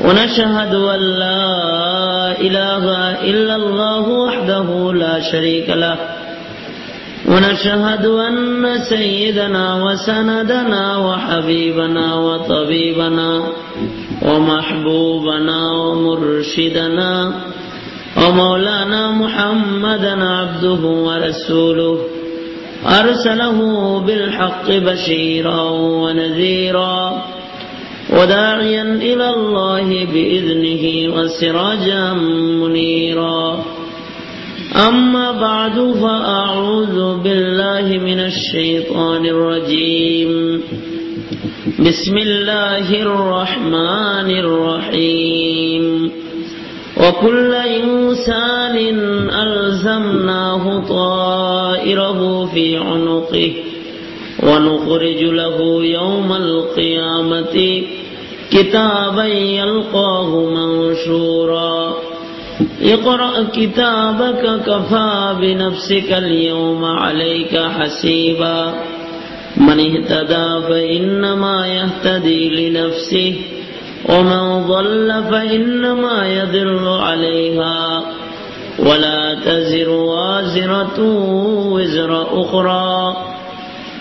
ونشهد أن لا إله إلا الله وحده لا شريك له. ونشهد أن سيدنا وسندنا وحبيبنا وطبيبنا ومحبوبنا ومرشدنا ومولانا محمدا عبده ورسوله. أرسله بالحق بشيرا ونذيرا. وداعيا إلى الله بإذنه وسراجا منيرا. أما بعد فأعوذ بالله من الشيطان الرجيم. بسم الله الرحمن الرحيم. وكل إنسان ألزمناه طائره في عنقه. ونخرج له يوم القيامة كتابا يلقاه منشورا. اقرأ كتابك، كفى بنفسك اليوم عليك حسيبا. من اهتدى فإنما يهتدي لنفسه، ومن ضل فإنما يذل عليها. ولا تزر وازرة وزر أخرى.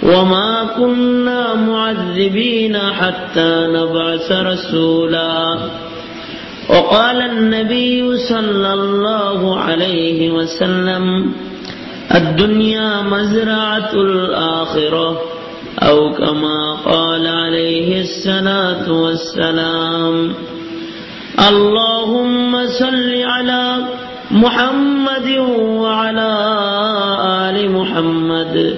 وما كنا معذبين حتى نبعث رسولا. وقال النبي صلى الله عليه وسلم الدنيا مزرعة الآخرة أو كما قال عليه الصلاة والسلام. اللهم صل على محمد وعلى آل محمد.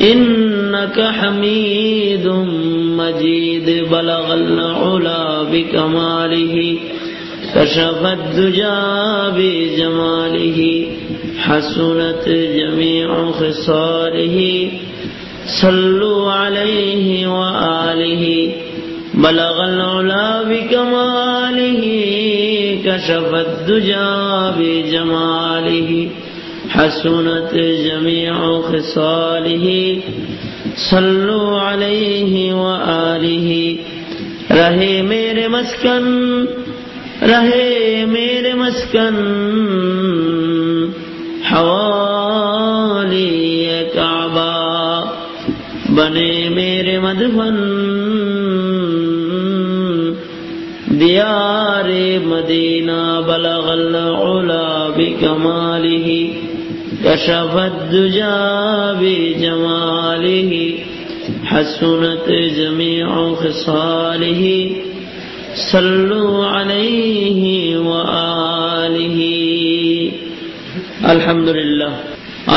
إنك حميد مجيد. بلغ العلا بكماله، كشف الدجى بجماله، حسنت جميع خصاله. صلوا عليه وآله. بلغ العلا بكماله، كشف الدجى بجماله. حسنت جميع خصاله. صلوا عليه وآله. رہے میرے مسکن، رہے میرے مسکن. حوالی کعبہ، بنے میرے مدفن. دیار مدینہ بلغ العلا بکماله كشف الدجى بجماله حسنت جميع خصاله صلوا عليه وآله আলহামদুলিল্লাহ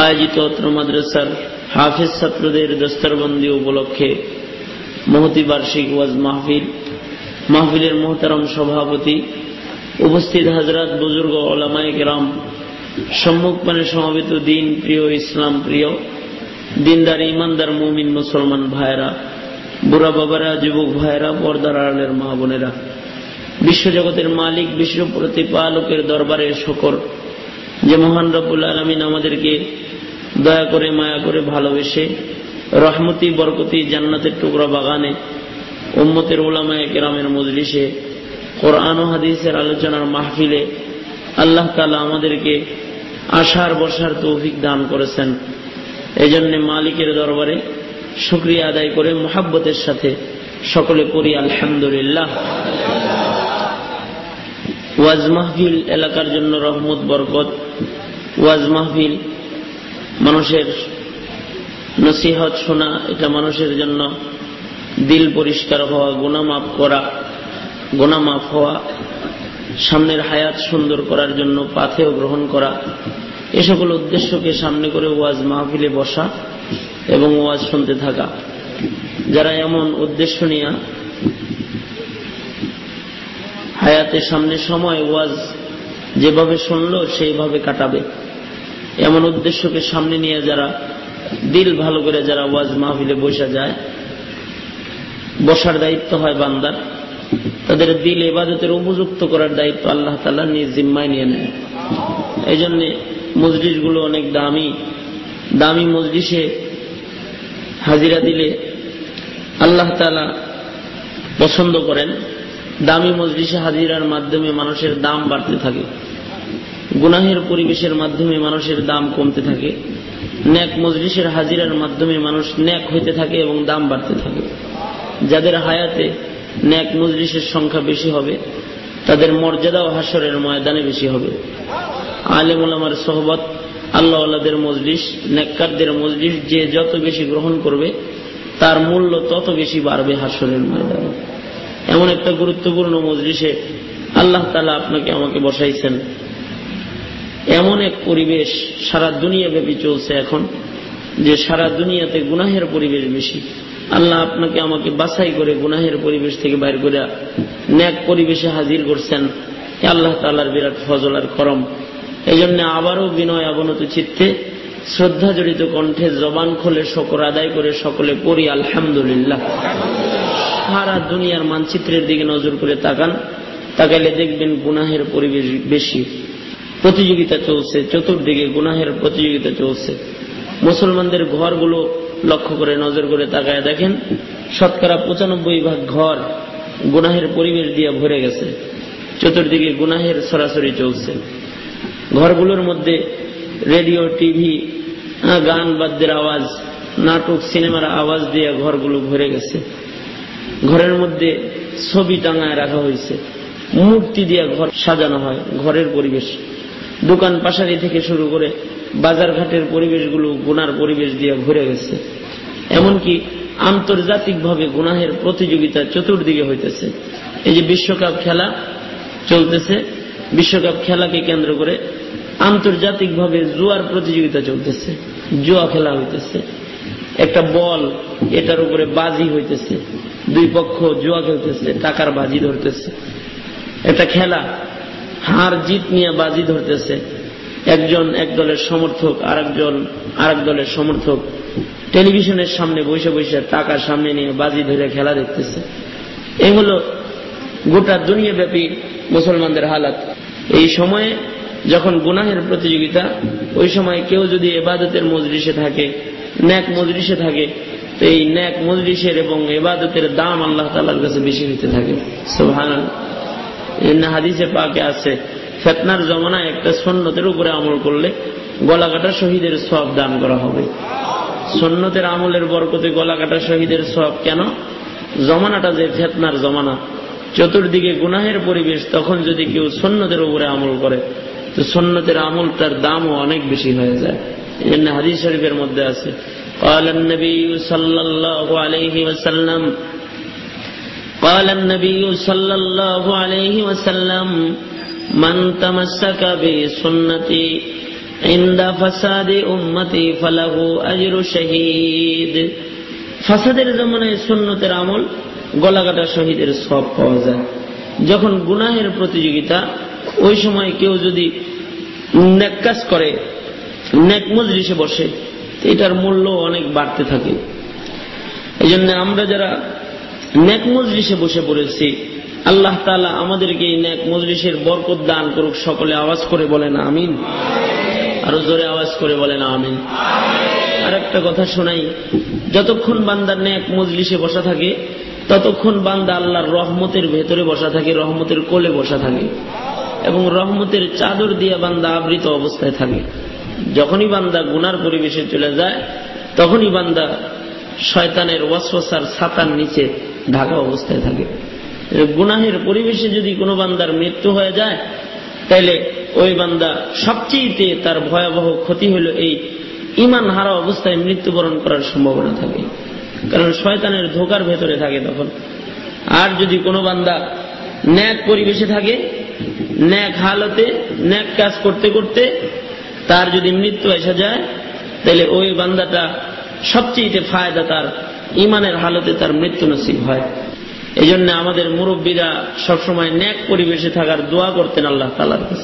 আয়োজিত অত্র মাদ্রাসার হাফিজ ছাত্রদের দস্তরবন্দি উপলক্ষে মহতি বার্ষিক ওয়াজ মাহফিল মাহফিলের মোহতারম সভাপতি উপস্থিত হাজরাত বুজুর্গ ওলামায় গ্রাম সম্মুখপানে সমবেত দিন প্রিয় ইসলাম, প্রিয় দিনদার, ইমানদার, মুমিন, মুসলমান ভাইরা বুড়া বাবারা, যুবক ভাইরা পর্দার আড়ালের মা বোনেরা, বিশ্বজগতের মালিক, বিশ্ব প্রতিপালকের দরবারে শকর যে মহান রব্বুল আলমিন আমাদেরকে দয়া করে, মায়া করে ভালোবেসে রহমতি, বরকতি, জান্নাতের টুকরা বাগানে উম্মতের ওলামায় কেরামের মজলিসে কোরআন হাদিসের আলোচনার মাহফিলে আল্লাহ তালা আমাদেরকে আশার বসার তৌফিক দান করেছেন। এই জন্য মালিকের দরবারে শুক্রিয়া আদায় করে মোহাব্বতের সাথে সকলে করি আলহামদুলিল্লাহ। ওয়াজ মাহফিল এলাকার জন্য রহমত, বরকত। ওয়াজ মাহফিল মানুষের নসিহত শোনা, এটা মানুষের জন্য দিল পরিষ্কার হওয়া গুণামাপ করা গুণামাপ হওয়া সামনের হায়াত সুন্দর করার জন্য পাথেও গ্রহণ করা, এ সকল উদ্দেশ্যকে সামনে করে ওয়াজ মাহফিলে বসা এবং ওয়াজ শুনতে থাকা। যারা এমন উদ্দেশ্য নিয়ে হায়াতের সামনে সময় ওয়াজ যেভাবে শুনল সেইভাবে কাটাবে। এমন উদ্দেশ্যকে সামনে নিয়ে যারা দিল ভালো করে যারা ওয়াজ মাহফিলে বসা যায়, বসার দায়িত্ব হয় বান্দার। তাদের দিল এবাদতের উপযুক্ত করার দায়িত্ব আল্লাহ তালা নিজ জিম্মায় নিয়ে নেয়। এই জন্য মজলিসগুলো অনেক দামি। দামি মজলিসে হাজিরা দিলে আল্লাহ তালা পছন্দ করেন। দামি মজলিসে হাজিরার মাধ্যমে মানুষের দাম বাড়তে থাকে। গুনাহের পরিবেশের মাধ্যমে মানুষের দাম কমতে থাকে। ন্যাক মজলিসের হাজিরার মাধ্যমে মানুষ ন্যাক হইতে থাকে এবং দাম বাড়তে থাকে। যাদের হায়াতে ন্যাক মজলিসের সংখ্যা বেশি হবে, তাদের মর্যাদা ও হাসরের ময়দানে বেশি হবে। আলেম ওলামার সহবত, আল্লাহ আল্লাহদের মজলিস, নেককারদের মজলিস যে যত বেশি গ্রহণ করবে, তার মূল্য তত বেশি বাড়বে হাসরের ময়দানে। এমন একটা গুরুত্বপূর্ণ মজলিসে আল্লাহ তালা আপনাকে আমাকে বসাইছেন। এমন এক পরিবেশ সারা দুনিয়া ব্যাপী চলছে এখন, যে সারা দুনিয়াতে গুনাহের পরিবেশ বেশি। আল্লাহ আপনাকে আমাকে বাছাই করে গুনাহের পরিবেশ থেকে বাইর করে ন্যাক পরিবেশে হাজির করছেন। আল্লাহ তালার বিরাট ফজল আর করম। এই জন্য আবারও বিনয় অবনত চিত্তে শ্রদ্ধা জড়িত কণ্ঠে জবান খোলে শকর আদায় করে সকলে পড়ি, আলহামদুলিল্লাহ। সারা দুনিয়ার মানচিত্রের দিকে নজর করে তাকান। তাকাইলে দেখবেন গুনাহের পরিবেশ বেশি। প্রতিযোগিতা চলছে, চতুর্দিকে গুনাহের প্রতিযোগিতা চলছে। মুসলমানদের ঘরগুলো লক্ষ্য করে নজর করে তাকায় দেখেন, শতকরা পঁচানব্বই ভাগ ঘর গুনাহের পরিবেশ দিয়ে ভরে গেছে। চতুর্দিকে গুনাহের সরাসরি চলছে। ঘরগুলোর মধ্যে রেডিও, টিভি গান বাদ্যের আওয়াজ, নাটক, সিনেমার আওয়াজ দিয়ে ঘরগুলো ভরে গেছে। ঘরের মধ্যে ছবি টাঙায় রাখা হয়েছে। মূর্তি দিয়ে ঘর সাজানো হয়, ঘরের পরিবেশ। দোকান, পাশারি থেকে শুরু করে বাজার ঘাটের পরিবেশগুলো গুনার পরিবেশ দিয়ে ভরে গেছে। এমনকি আন্তর্জাতিকভাবে গুনাহের প্রতিযোগিতা চতুর্দিকে হইতেছে। এই যে বিশ্বকাপ খেলা চলতেছে, বিশ্বকাপ খেলাকে কেন্দ্র করে আন্তর্জাতিকভাবে জুয়ার প্রতিযোগিতা চলতেছে, জুয়া খেলা হইতেছে। একটা বল, এটার উপরে বাজি হইতেছে। দুই পক্ষ জুয়া খেলতেছে, টাকার বাজি ধরতেছে। একটা খেলা, হার জিত নিয়ে বাজি ধরতেছে। একজন এক দলের সমর্থক, আরেকজন আরেক দলের সমর্থক। টেলিভিশনের সামনে বসে বসে টাকা সামনে নিয়ে বাজি ধরে খেলা দেখতেছে। এই হল গোটা দুনিয়া ব্যাপী মুসলমানদের হালাত। এই সময়ে যখন গুনাহের প্রতিযোগিতা, ওই সময় কেউ যদি এবাদতের মজলিসে থাকে, ন্যাক মজলিসে থাকে, তো এই ন্যাক মজলিসের এবং এবাদতের দাম আল্লাহ তালার কাছে বেশি নিতে থাকে। সোহান হাদিসে পাকে আছে ফেতনার জমানায় একটা সন্ন্যতের উপরে আমল করলে গলা কাটা শহীদের সব দান করা হবে সন্ন্যতের আমলের বরকতে গলা কাটা শহীদের সব কেন জমানাটা যে ফেতনার জমানা চতুর্দিকে গুনাহের পরিবেশ তখন যদি কেউ সন্ন্যতের উপরে আমল করে তো সন্ন্যতের আমলটার দামও অনেক বেশি হয়ে যায় এই জন্য হাদিস শরীফের মধ্যে আছে قال النبي صلى الله عليه وسلم قال النبي صلى الله عليه وسلم من تمسك بسنتي عند فساد امتي فله اجر شهيد ফাসাদের জমানায় সুন্নতের আমল গলাকাটা শহীদের সব পাওয়া যায় যখন গুনাহের প্রতিযোগিতা ওই সময় কেউ যদি নেকাজ করে নেক মজলিসে বসে এটার মূল্য অনেক বাড়তে থাকে এই জন্য আমরা যারা নেক মজলিসে বসে পড়েছি আল্লাহ তালা আমাদেরকে এই ন্যাক মজলিসের বরকত দান করুক, সকলে আওয়াজ করে বলেন আমিন। আরও জোরে আওয়াজ করে বলেন আমিন। আর একটা কথা শোনাই, যতক্ষণ বান্দার ন্যাক মজলিসে বসা থাকে, ততক্ষণ বান্দা আল্লাহর রহমতের ভেতরে বসা থাকে, রহমতের কোলে বসা থাকে এবং রহমতের চাদর দিয়ে বান্দা আবৃত অবস্থায় থাকে। যখনই বান্দা গুনার পরিবেশে চলে যায়, তখনই বান্দা শয়তানের ওয়াসওয়াসার ছাতার নিচে ঢাকা অবস্থায় থাকে। গুনাহের পরিবেশে যদি কোনো বান্দার মৃত্যু হয়ে যায়, তাইলে ওই বান্দা সবচেয়ে তার ভয়াবহ ক্ষতি হলো এই ইমান হারা অবস্থায় মৃত্যুবরণ করার সম্ভাবনা থাকে। কারণ শয়তানের ধোকার ভেতরে থাকে তখন। আর যদি কোনো বান্দা ন্যাক পরিবেশে থাকে, ন্যাক হালতে, ন্যাক কাজ করতে করতে তার যদি মৃত্যু এসে যায় তাহলে ওই বান্দাটা সবচেয়ে ফায়দা তার ইমানের হালতে তার মৃত্যু নসিব হয়। এই জন্য আমাদের মুরব্বীরা সবসময় ন্যাক পরিবেশে থাকার দোয়া করতেন আল্লাহ তালার কাছে।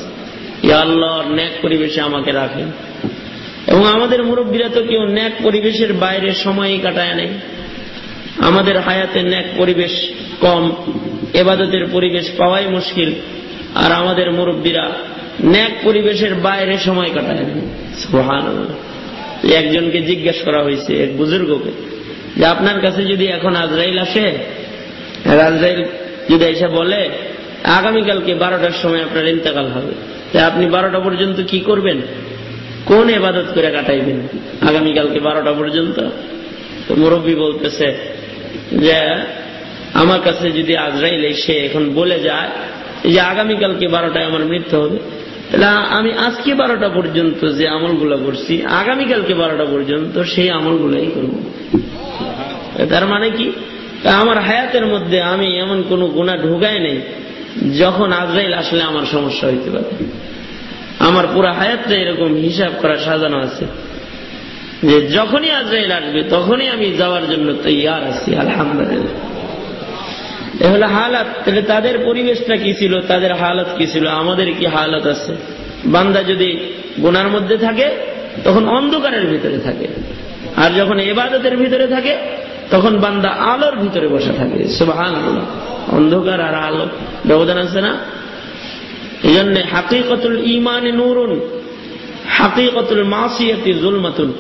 ইয়া আল্লাহর ন্যাক পরিবেশে আমাকে রাখেন। এবং আমাদের মুরব্বীরা তো কেউ ন্যাক পরিবেশের বাইরে সময়ই কাটায় নেই। আমাদের হায়াতে ন্যাক পরিবেশ কম, এবাদতের পরিবেশ পাওয়াই মুশকিল। আর আমাদের মুরব্বীরা ন্যাক পরিবেশের বাইরে সময় কাটায় নেই। একজনকে জিজ্ঞেস করা হয়েছে, এক বুজুর্গকে, যে আপনার কাছে যদি এখন আজরাইল আসে যদি এসে বলে, আগামীকালকে বারোটার সময় আপনার ইন্তেকাল হবে। আপনি বারোটা পর্যন্ত কি করবেন? কোন এবাদত করে কাটাইবেন? আগামীকালকে বারোটা পর্যন্ত? মুরব্বী বলতেছে যে, আমার কাছে যদি আজরাইল এসে এখন বলে যায় যে, আগামীকালকে বারোটায় আমার মৃত্যু হবে, তাহলে আমি আজকে বারোটা পর্যন্ত যে আমলগুলো করছি, আগামীকালকে বারোটা পর্যন্ত সেই আমলগুলাই করব। তার মানে কি? আমার হায়াতের মধ্যে আমি এমন কোন গুণা ঢুকাই নেই, যখন আজরাইল আসলে আমার সমস্যা হইতে পারে। আমার পুরো হায়াতটা এরকম হিসাব করা সাজানো আছে যে যখনই আজরাইল আসবে, তখনই আমি যাওয়ার জন্য তৈয়ার আছি, আলহামদুলিল্লাহ। এ হলো হালাত। তাহলে তাদের পরিবেশটা কি ছিল? তাদের হালত কি ছিল? আমাদের কি হালত আছে? বান্দা যদি গুনার মধ্যে থাকে, তখন অন্ধকারের ভিতরে থাকে। আর যখন এবাদতের ভিতরে থাকে তখন বান্দা আলোর ভিতরে বসে থাকে। সুবাহান অন্ধকার আর আলো। ব্যবধান আছে না? এই জন্য হাকিকতুল ইমানে নুরুন, হাকিকতুল মাসিয়াতি জুলমাতুন।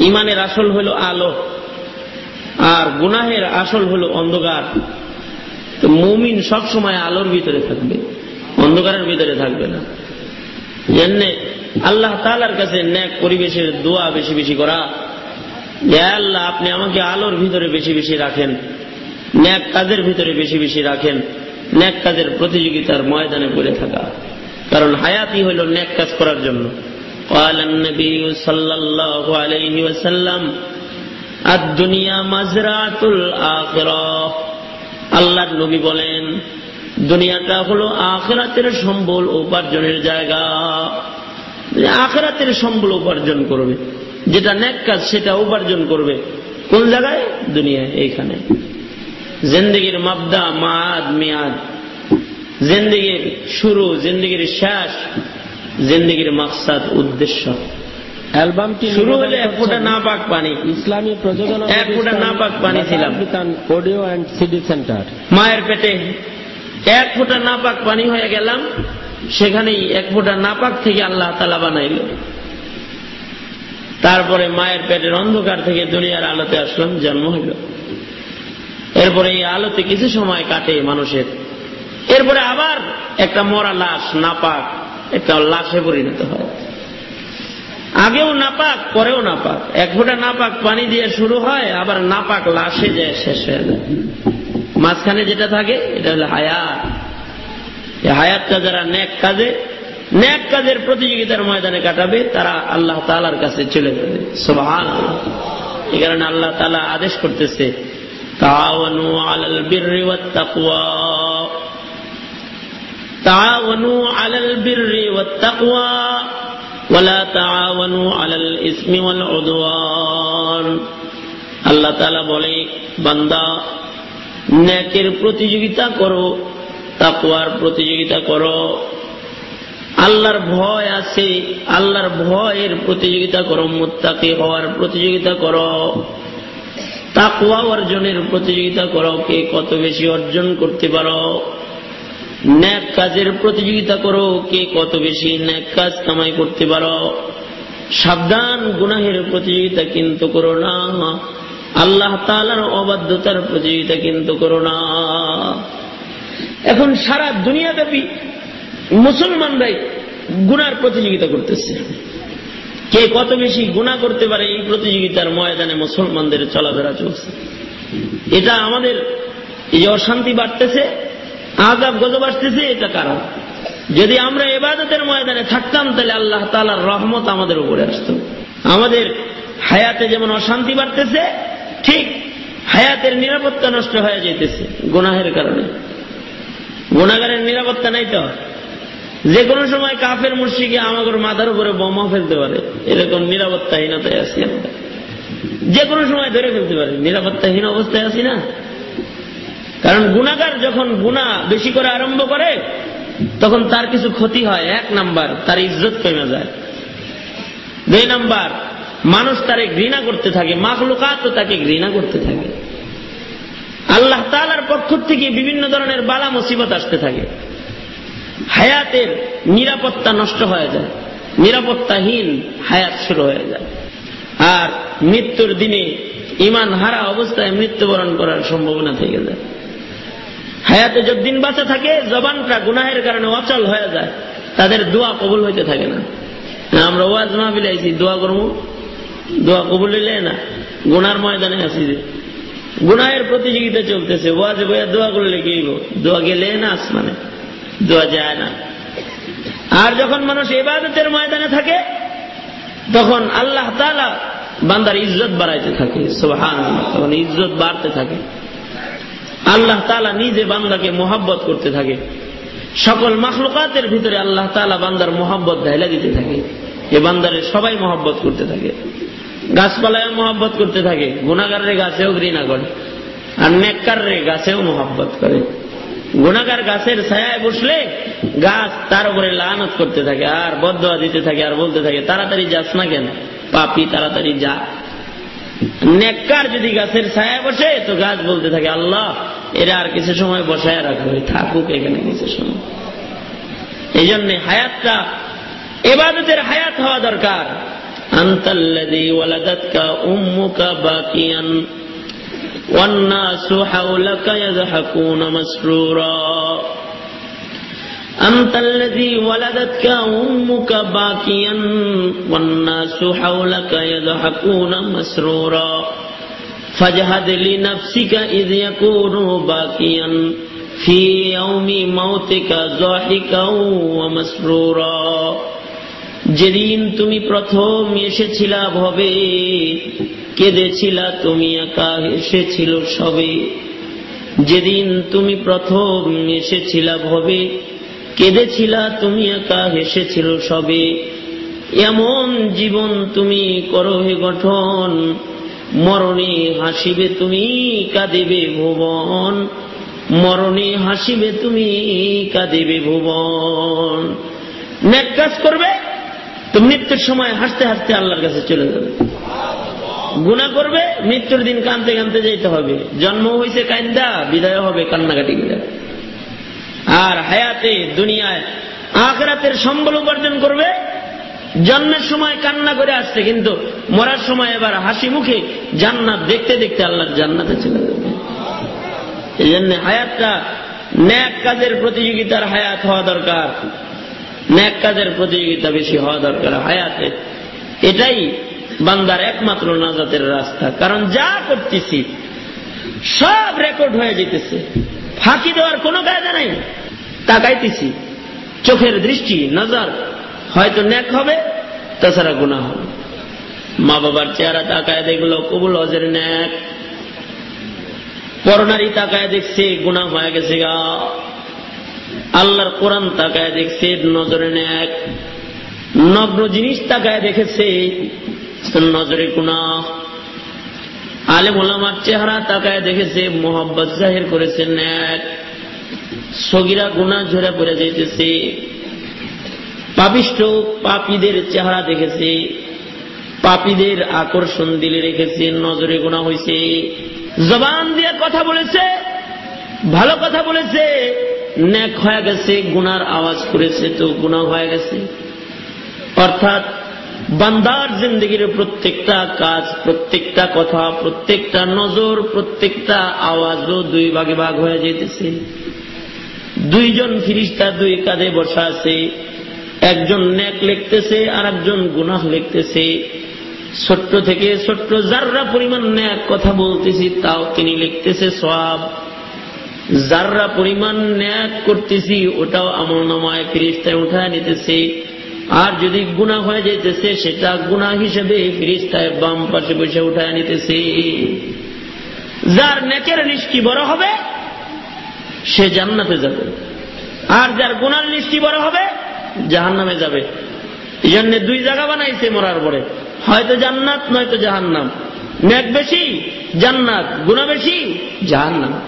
ইমানের আসল হলো আলো, আর গুনাহের আসল হলো অন্ধকার। তো মুমিন সবসময় আলোর ভিতরে থাকবে, অন্ধকারের ভিতরে থাকবে না। জন্যে আল্লাহ তালার কাছে ন্যাক পরিবেশের দোয়া বেশি বেশি করা। আল্লাহ আপনি আমাকে আলোর ভিতরে বেশি বেশি রাখেন ন্যাক কাজের ভিতরে বেশি বেশি রাখেন ন্যাক কাজের প্রতিযোগিতার ময়দানে পড়ে থাকা কারণ হায়াতি হইল ন্যাক কাজ করার জন্য قال النبي صلى الله عليه وسلم الدنيا مزرعة الآخرة আল্লাহর নবী বলেন দুনিয়াটা হলো আখেরাতের সম্বল উপার্জনের জায়গা আখেরাতের সম্বল উপার্জন করবে যেটা ন্যাক কাজ সেটা উপার্জন করবে। কোন জায়গায়? দুনিয়ায় এইখানে। জিন্দগির মাবদা মাদ মিয়াদ। জিন্দগির শুরু জিন্দগির শেষ জিন্দগির মাকসাদ উদ্দেশ্য। অ্যালবামটি শুরু হলে এক ফোঁটা না পাক পানি। ইসলামী প্রযোজনা এক ফোঁটা না পাক পানি ছিলাম। Audio and CD centre. মায়ের পেটে এক ফোঁটা না পাক পানি হয়ে গেলাম। সেখানেই এক ফোঁটা নাপাক থেকে আল্লাহ তালা বানাইল। তারপরে মায়ের পেটের অন্ধকার থেকে দুনিয়ার আলোতে আসলাম, জন্ম হইল। এরপরে এই আলোতে কিছু সময় কাটে মানুষের। এরপরে আবার একটা মরা লাশ, নাপাক, একটা লাশে পরিণত হয়। আগেও নাপাক, পরেও নাপাক। এক ফোঁটা নাপাক পানি দিয়ে শুরু হয়, আবার নাপাক লাশে যায়, শেষ হয়ে যায়। মাঝখানে যেটা থাকে, এটা হলো হায়াত। হায়াতটা যারা নেক কাজে ন্যাক কাজের প্রতিযোগিতার ময়দানে কাটাবে, তারা আল্লাহ তালার কাছে চলে যাবে। সোভান এই কারণে আল্লাহ তালা আদেশ করতেছে আল্লাহ তাআলা বলে, বান্দা ন্যাকের প্রতিযোগিতা করো, তাকওয়ার প্রতিযোগিতা করো। আল্লাহর ভয় আছে, আল্লাহর ভয়ের প্রতিযোগিতা করো, মুত্তাকি হওয়ার প্রতিযোগিতা করো। তাকুয়া অর্জনের প্রতিযোগিতা করো, কে কত বেশি অর্জন করতে পারো। ন্যাক কাজের প্রতিযোগিতা করো, কে কত বেশি ন্যাক কাজ কামাই করতে পারো। সাবধান গুনাহের প্রতিযোগিতা কিন্তু করো না। আল্লাহ তালার অবাধ্যতার প্রতিযোগিতা কিন্তু করো না। এখন সারা দুনিয়াব্যাপী মুসলমানরাই গুনার প্রতিযোগিতা করতেছে। কে কত বেশি গুণা করতে পারে এই প্রতিযোগিতার ময়দানে মুসলমানদের চলাফেরা চলছে। এটা আমাদের এই যে অশান্তি বাড়তেছে আজাব গজব আসতেছে, এটা কারণ। যদি আমরা এবাদতের ময়দানে থাকতাম, তাহলে আল্লাহ তালার রহমত আমাদের উপরে আসত। আমাদের হায়াতে যেমন অশান্তি বাড়তেছে, ঠিক হায়াতের নিরাপত্তা নষ্ট হয়ে যেতেছে গুনাহের কারণে। গুণাগারের নিরাপত্তা নাই তো। যে কোনো সময় কাফের মুর্শিকে আমাদের মাথার উপরে বোমা ফেলতে পারে। এরকম নিরাপত্তাহীনতায় আছি আমরা। যে কোনো সময় ধরে ফেলতে পারে। নিরাপত্তাহীন অবস্থায় আছি না। কারণ গুণাগার যখন গুণা বেশি করে আরম্ভ করে, তখন তার কিছু ক্ষতি হয়। এক নাম্বার, তার ইজ্জত কমে যায়। দুই নাম্বার, মানুষ তারে ঘৃণা করতে থাকে। মাখলুকাত তাকে ঘৃণা করতে থাকে। আল্লাহ তালার পক্ষ থেকে বিভিন্ন ধরনের বালা মুসিবত আসতে থাকে। হায়াতের নিরাপত্তা নষ্ট হয়ে যায়। নিরাপত্তাহীন হায়াত শুরু হয়ে যায়। আর মৃত্যুর দিনে ইমান হারা অবস্থায় মৃত্যুবরণ করার সম্ভাবনা থেকে যায়। হায়াতে যতদিন বাঁচা থাকে, জবানটা গুনাহের কারণে অচল হয়ে যায়। তাদের দোয়া কবুল হইতে থাকে না। আমরা ওয়াজ মাহবিলে আইছি, দোয়া করব? দোয়া কবুল হইলে না? গুনার ময়দানে আছি যে। গুনাহের প্রতিযোগিতা চলতেছে, ওয়াজে বইয়া দোয়া করলে কি দোয়া গেলে না আসমানে? দোয়া যায় না। আর যখন মানুষ এবাদতের ময়দানে থাকে, তখন আল্লাহ তালা বান্দার ইজ্জত বাড়াইতে থাকে সোহান তখন ইজ্জত বাড়তে থাকে। আল্লাহ তালা নিজে বান্দাকে মোহাব্বত করতে থাকে। সকল মাখলুকাতের ভিতরে আল্লাহ তালা বান্দার মোহাব্বত ঢাইলা দিতে থাকে। এ বান্দারে সবাই মোহাব্বত করতে থাকে। গাছপালায় মোহাব্বত করতে থাকে। গুণাগারের গাছেও ঘৃণা করে। আর নেককার রে গাছেও মোহাব্বত করে। গুণাগার গাছের ছায়ায় বসলে গাছ তার উপরে লানত করতে থাকে, আর বদয়া দিতে থাকে, আর বলতে থাকে, তাড়াতাড়ি যাস না কেন? পাপি, তাড়াতাড়ি যা। নেককার যদি গাছের ছায়া বসে, তো গাছ বলতে থাকে, আল্লাহ, এরা আর কিছু সময় বসায় রাখবে থাকুক এখানে কিছু সময়। এই জন্য হায়াতটা, এবাদতের হায়াত হওয়া দরকার। আন্তাল্লাদি ওয়ালাদাতকা উম্মুকা বাকিয়ান। والناس حولك يضحكون مسرورا. أنت الذي ولدتك أمك باكيا والناس حولك يضحكون مسرورا. فاجهد لنفسك إذ يكون باكيا في يوم موتك ضاحكا ومسرورا. যেদিন তুমি প্রথম এসেছিলা ভবে, কেঁদেছিলা তুমি একা এসেছিল সবে। যেদিন তুমি প্রথম এসেছিলা ভবে, কেঁদেছিলা তুমি একা হেসেছিল সবে। এমন জীবন তুমি করো হে গঠন, মরণে হাসিবে তুমি, কাঁদিবে ভুবন। মরণে হাসিবে তুমি, কাঁদিবে ভুবন। নেক কাজ করবে। তো মৃত্যুর সময় হাসতে হাসতে আল্লাহর কাছে চলে যাবে। গুণা করবে, মৃত্যুর দিন কানতে কানতে যেতে হবে। জন্ম হয়েছে কান্দা বিদায় হবে কান্নাকাটি বিদায় আর হায়াতে, দুনিয়ায়, আখরাতের সম্বল উপার্জন করবে। জন্মের সময় কান্না করে আসছে, কিন্তু মরার সময় এবার হাসি মুখে জান্নাত দেখতে দেখতে আল্লাহর জান্নাতে চলে যাবে। এই জন্য হায়াতটা ন্যাক কাজের প্রতিযোগিতার হায়াত হওয়া দরকার। ন্যাক কাজের প্রতিযোগিতা বেশি হওয়া দরকার, হায়াতে। এটাই বান্দার একমাত্র নাজাতের রাস্তা। কারণ যা করতেছি, সব রেকর্ড হয়ে যেতেছে। ফাঁকি দেওয়ার কোনো কায়দা নাই। তাকাইতেছি, চোখের দৃষ্টি, নজর। হয়তো ন্যাক হবে, তাছাড়া গুণা হবে। মা বাবার চেহারা তাকায় দেখল, কবুল হজের ন্যাক করোনারি তাকায় দেখছে গুণা হয়ে গেছে গা। আল্লাহর কোরআন তাকায় দেখছে, নজরে ন্যাক। নগ্ন জিনিস তাকায় দেখেছে নজরে গুণা আলে মোলামার চেহারা তাকায় দেখেছে মোহাম্মদ জাহির করেছে, ন্যাক। সগিরা গুণা ঝরে পড়ে যেতেছে পাপিষ্ট পাপীদের চেহারা দেখেছে। পাপীদের আকর্ষণ দিলে রেখেছে, নজরে গুণা হয়েছে জবান দিয়ে কথা বলেছে, ভালো কথা বলেছে। ন্যাক হয়ে গেছে, গুনার আওয়াজ করেছে, তো গুণা হয়ে গেছে। অর্থাৎ বান্দার জিন্দগির প্রত্যেকটা কাজ, প্রত্যেকটা কথা, প্রত্যেকটা নজর, প্রত্যেকটা আওয়াজও দুই ভাগে ভাগ হয়ে যেতেছে দুইজন ফিরিস্তা দুই কাঁধে বসা আছে, একজন ন্যাক লিখতেছে আর একজন গুনাহ লিখতেছে। ছোট্ট থেকে ছোট্ট যাররা পরিমাণ ন্যাক কথা বলতেছি, তাও তিনি লিখতেছে সব যাররা পরিমাণ ন্যাক করতেছি, ওটাও আমল নামায় ফিরিস্তায় উঠায় নিতেছে। আর যদি গুণা হয়ে যেতেছে সেটা গুণা হিসেবে ফিরিস্তায় বাম পাশে বসে উঠায় নিতেছে। যার নেকের লিস্টি বড় হবে, সে জান্নাতে যাবে। আর যার গুনার লিস্টি বড় হবে জাহান নামে যাবে। এই জন্য দুই জায়গা বানাইছে মরার পরে। হয়তো জান্নাত, নয়তো জাহান্নাম। নেক বেশি, জান্নাত। গুণা বেশি, জাহান্নাম।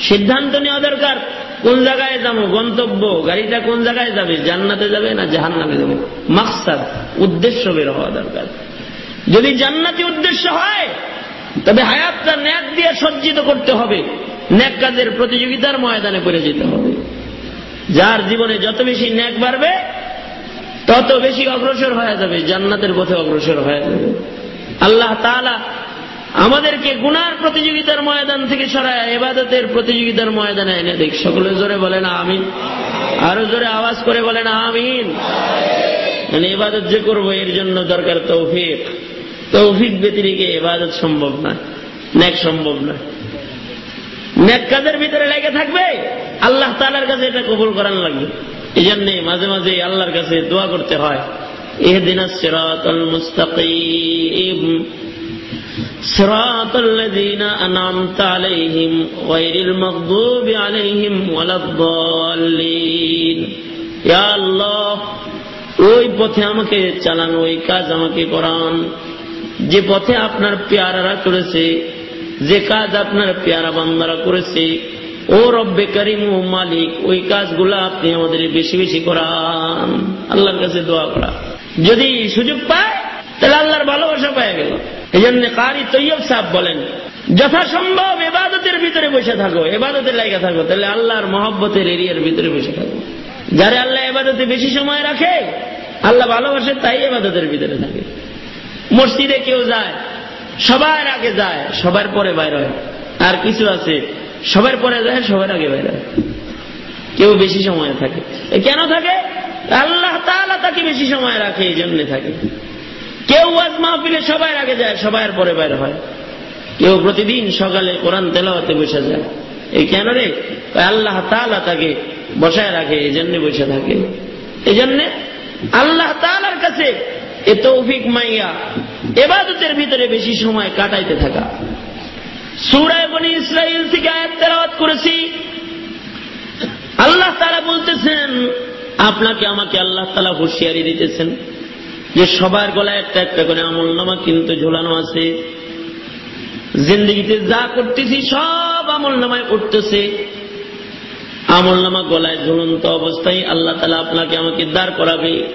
সিদ্ধান্ত নেওয়া দরকার। কোন জায়গায় যাব? গন্তব্য। গাড়িটা কোন জায়গায় যাবে? জান্নাতে যাবে না জাহান নামে যাবে? মাকসাদ, উদ্দেশ্য বের হওয়া দরকার। যদি জান্নাতি উদ্দেশ্য হয়, তবে হায়াতটা ন্যাক দিয়ে সজ্জিত করতে হবে। ন্যাক কাজের প্রতিযোগিতার ময়দানে পড়ে যেতে হবে। যার জীবনে যত বেশি ন্যাক বাড়বে, তত বেশি অগ্রসর হয়ে যাবে, জান্নাতের পথে অগ্রসর হয়ে যাবে। আল্লাহ তাআলা আমাদেরকে গুনার প্রতিযোগিতার ময়দান থেকে সরায়, এবাদতের প্রতিযোগিতার ময়দানে এনে দেখ সকলে জোরে বলেন আমিন। আরও জোরে আওয়াজ করে বলেন আমিন। মানে এবাদত যে করব, এর জন্য দরকার তৌফিক। তৌফিক ব্যতিরিকে এবাদত সম্ভব না ন্যাক সম্ভব না ন্যাক কাজের ভিতরে লেগে থাকবে, আল্লাহ তালার কাছে এটা কবুল করান লাগবে। এই জন্যে মাঝে মাঝে আল্লাহর কাছে দোয়া করতে হয়। এহদিন সিরাতাল মুস্তাকিম। صراط الذين أنعمت عليهم غير المغضوب عليهم ولا الضالين يا الله ওই পথে আমাকে চালান ওই কাজ আমাকে করান যে পথে আপনার পেয়ারারা করেছে যে কাজ আপনার পেয়ারা বান্দারা করেছে ও রব্বে করিম ও মালিক ওই কাজগুলো আপনি আমাদের বেশি বেশি করান আল্লাহর কাছে দোয়া করা যদি সুযোগ পায় তাহলে আল্লাহর ভালোবাসা পায় গেল এই জন্য কারি তৈয়ব সাহেব বলেন, যথাসম্ভব এবাদতের ভিতরে বসে থাকো, এবাদতের লাইগা থাকো, তাহলে আল্লাহর মহব্বতের এরিয়ার ভিতরে বসে থাকো। যারা আল্লাহ এবাদতে বেশি সময় রাখে, আল্লাহ ভালোবাসে, তাই এবাদতের ভিতরে থাকে। মসজিদে কেউ যায়, সবার আগে যায়, সবার পরে বাইর হয়। আর কিছু আছে, সবার পরে যায়, সবার আগে বাইর হয়। কেউ বেশি সময় থাকে। কেন থাকে? আল্লাহ তাআলা তাকে বেশি সময় রাখে, এই জন্য থাকে। কেউ ওয়াজ মাহফিলে সবার আগে যায় সবার পরে বাইর হয়। কেউ প্রতিদিন সকালে কোরআন তেলাওয়াতে বসে যায়। এই কেন রে? আল্লাহ তাআলা তাকে বসায় রাখে এই জন্য বসে থাকে। এই জন্যে আল্লাহ তাআলার কাছে এ তৌফিক মাইয়া, এবাদতের ভিতরে বেশি সময় কাটাইতে থাকা। সুরায় বনি ইসরাইল থেকে আয়াত তেলাওয়াত করেছি। আল্লাহ তাআলা বলতেছেন, আপনাকে আমাকে আল্লাহ তালা হুঁশিয়ারি দিতেছেন। যে সবার গলায় একটা একটা করে আমল নামা কিন্তু ঝোলানো আছে। জিন্দগিতে যা করতেছি সব আমল নামায় উঠতেছে। আমল নামা গলায় ঝুলন্ত অবস্থায় আল্লাহ তালা আপনাকে আমাকে দাঁড় করাবে।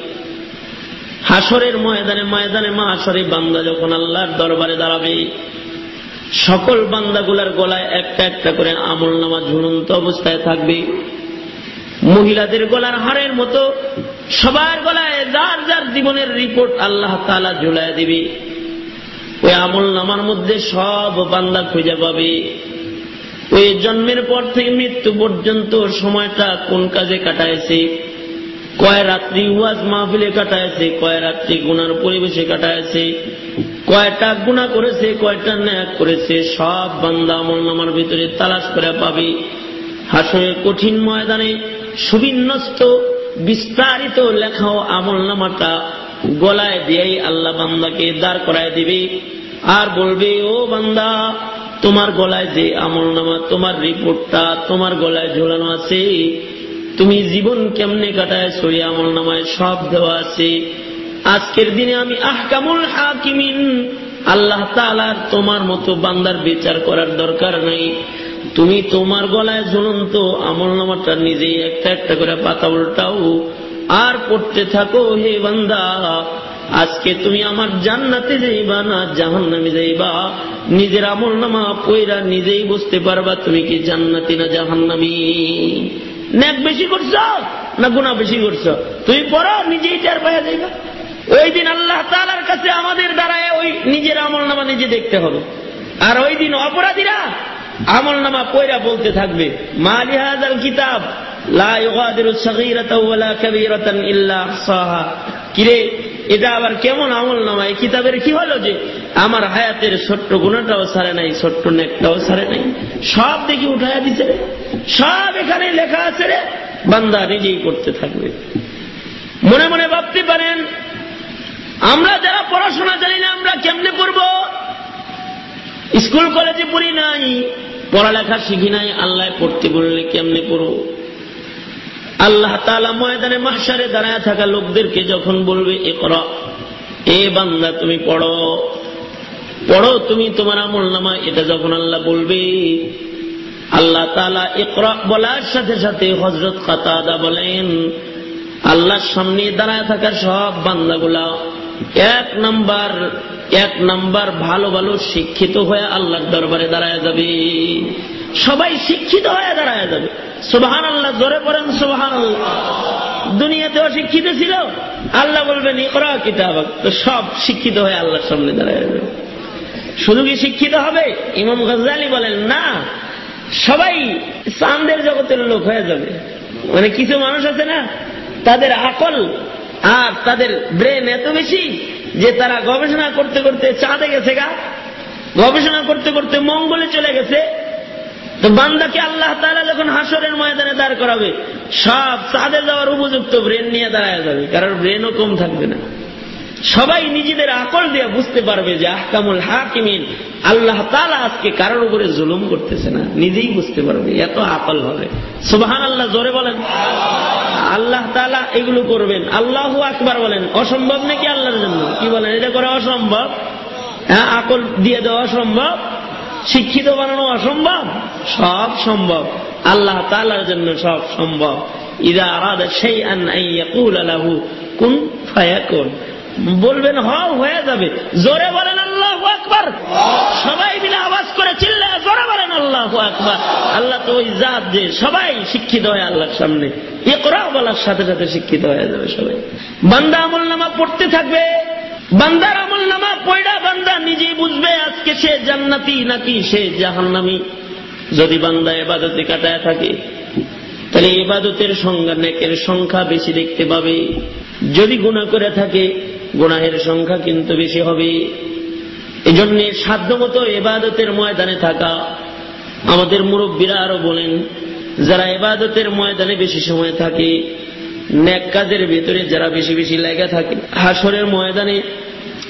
হাসরের ময়দানে ময়দানে মা হাসরে বান্দা যখন আল্লাহর দরবারে দাঁড়াবে, সকল বান্দাগুলার গলায় একটা একটা করে আমল নামা ঝুলন্ত অবস্থায় থাকবে। মহিলাদের গলার হারের মতো সবার গলায় যার যার জীবনের রিপোর্ট আল্লাহ তালা ঝুলাই দিবে। ওই আমল নামার মধ্যে সব বান্দা খুঁজে পাবে। ওই জন্মের পর থেকে মৃত্যু পর্যন্ত সময়টা কোন কাজে কাটাইছে? কয় রাত্রি ওয়াজ মাহফিলে কাটাইছে, কয় রাত্রি গুনার পরিবেশে কাটাইছে, কয়টা গুণা করেছে, কয়টা ন্যাক করেছে, সব বান্দা আমল নামার ভিতরে তালাশ করে পাবে। হাসনের কঠিন ময়দানে সুবিন্যস্ত বিস্তারিত লেখা ও আমল নামাটা গলায় দিয়েই আল্লাহ বান্দাকে দাঁড় করায় দিবে। আর বলবে, ও বান্দা, তোমার গলায় যে আমল নামা, তোমার রিপোর্টটা তোমার গলায় ঝোলানো আছে, তুমি জীবন কেমনে কাটায় সই আমল নামায় সব দেওয়া আছে। আজকের দিনে আমি আহকামুল হাকিমিন, আল্লাহ তালার তোমার মতো বান্দার বিচার করার দরকার নাই। তুমি তোমার গলায় ঝুলন্ত আমল নামাটা নিজেই একটা একটা করে পাতা উল্টাও। আর পড়তে থাকো হে বান্দা, আজকে তুমি আমার জান্নাতে যাইবা না জাহান নামে যাইবা। নিজের আমল নামা পয়রা নিজেই বুঝতে পারবা তুমি কি জান্নাতি না জাহান নামি ন্যাক বেশি করছ না গুণা বেশি করছ? তুমি পড়ো, নিজেই চার পায়া যাইবা। ওই দিন আল্লাহ তালার কাছে আমাদের দ্বারায় ওই নিজের আমল নামা নিজে দেখতে হবে। আর ওই দিন অপরাধীরা আমল নামা পয়রা বলতে থাকবে। কিতাব? কিরে, এটা আবার কেমন আমল নামা? এই কিতাবের কি হলো যে আমার হায়াতের ছোট্ট গুণাটাও ছাড়ে নাই, ছোট্ট নেকটাও ছাড়ে নাই? সব দেখি উঠাইয়া রে। সব এখানে লেখা আছে রে। বান্দা নিজেই করতে থাকবে। মনে মনে ভাবতে পারেন, আমরা যারা পড়াশোনা জানি না, আমরা কেমনে করব স্কুল কলেজে পড়ি নাই, পড়ালেখা শিখি নাই, আল্লাহ পড়তে বললে কেমনে করব আল্লাহ তালা ময়দানে মাসারে দাঁড়ায় থাকা লোকদেরকে যখন বলবে এ কর এ বান্দা তুমি পড়ো পড়ো তুমি তোমার আমল নামা। এটা যখন আল্লাহ বলবে, আল্লাহ তালা ইকরা বলার সাথে সাথে হজরত কাতাদা বলেন, আল্লাহর সামনে দাঁড়ায় থাকা সব বান্দাগুলা এক নাম্বার এক নাম্বার ভালো ভালো শিক্ষিত হয়ে আল্লাহর দরবারে দাঁড়ায় যাবে। সবাই শিক্ষিত হয়ে দাঁড়ায় যাবে। সুবাহান আল্লাহ জোরে পড়েন সুবাহান দুনিয়াতে অশিক্ষিত ছিল? আল্লাহ বলবেন, ইকরা কিতাব তো সব শিক্ষিত হয়ে আল্লাহর সামনে দাঁড়ায় যাবে। শুধু কি শিক্ষিত হবে? ইমাম গজালি বলেন, না। সবাই চান্দের জগতের লোক হয়ে যাবে। মানে কিছু মানুষ আছে না? তাদের আকল আর তাদের ব্রেন এত বেশি যে তারা গবেষণা করতে করতে চাঁদে গেছে গা। গবেষণা করতে করতে মঙ্গলে চলে গেছে। তো বান্দাকে আল্লাহ তালা যখন হাসরের ময়দানে দাঁড় করাবে, সব চাঁদে যাওয়ার উপযুক্ত ব্রেন নিয়ে দাঁড়ায় যাবে কারণ ব্রেনও কম থাকবে না। সবাই নিজেদের আকল দিয়ে বুঝতে পারবে যে আহকামুল হাকিমিন, আল্লাহ তালা আজকে কারোর উপরে জুলুম করতেছে না, নিজেই বুঝতে পারবে এত আকল হবে। সুবাহান আল্লাহ জোরে বলেন। আল্লাহ তালা এগুলো করবেন। আল্লাহ আকবার বলেন। অসম্ভব নাকি আল্লাহর জন্য? কি বলেন? এটা করে অসম্ভব। হ্যাঁ আকল দিয়ে দেওয়া অসম্ভব। শিক্ষিত বানানো অসম্ভব। সব সম্ভব। আল্লাহ তালার জন্য সব সম্ভব। ইদা আরাদ সেই আন্নাহু কোন ফায়াকুন। বলবেন, হও, হয়ে যাবে। জোরে বলেন, আল্লাহ আকবার। সবাই মিলে আওয়াজ করে চিল্লে জোরে বলেন, আল্লাহ আকবার। আল্লাহ তো ওই জাত যে, সবাই শিক্ষিত হয় আল্লাহর সামনে। এ করা বলার সাথে সাথে শিক্ষিত হয়ে যাবে সবাই। বান্দা আমল নামা পড়তে থাকবে। বান্দার আমল নামা পয়ডা বান্দা নিজেই বুঝবে আজকে সে জান্নাতি নাকি সে জাহান্নামি। যদি বান্দা এবাদতে কাটায় থাকে, তাহলে এবাদতের সংজ্ঞা, নেকের সংখ্যা বেশি দেখতে পাবে। যদি গুণা করে থাকে গুনাহের সংখ্যা কিন্তু বেশি হবে। এজন্য সাধ্যমতো এবাদতের ময়দানে থাকা। আমাদের মুরব্বীরা আরও বলেন, যারা এবাদতের ময়দানে বেশি সময় থাকে ন্যাক কাজের ভেতরে যারা বেশি বেশি লেগে থাকে, হাসরের ময়দানে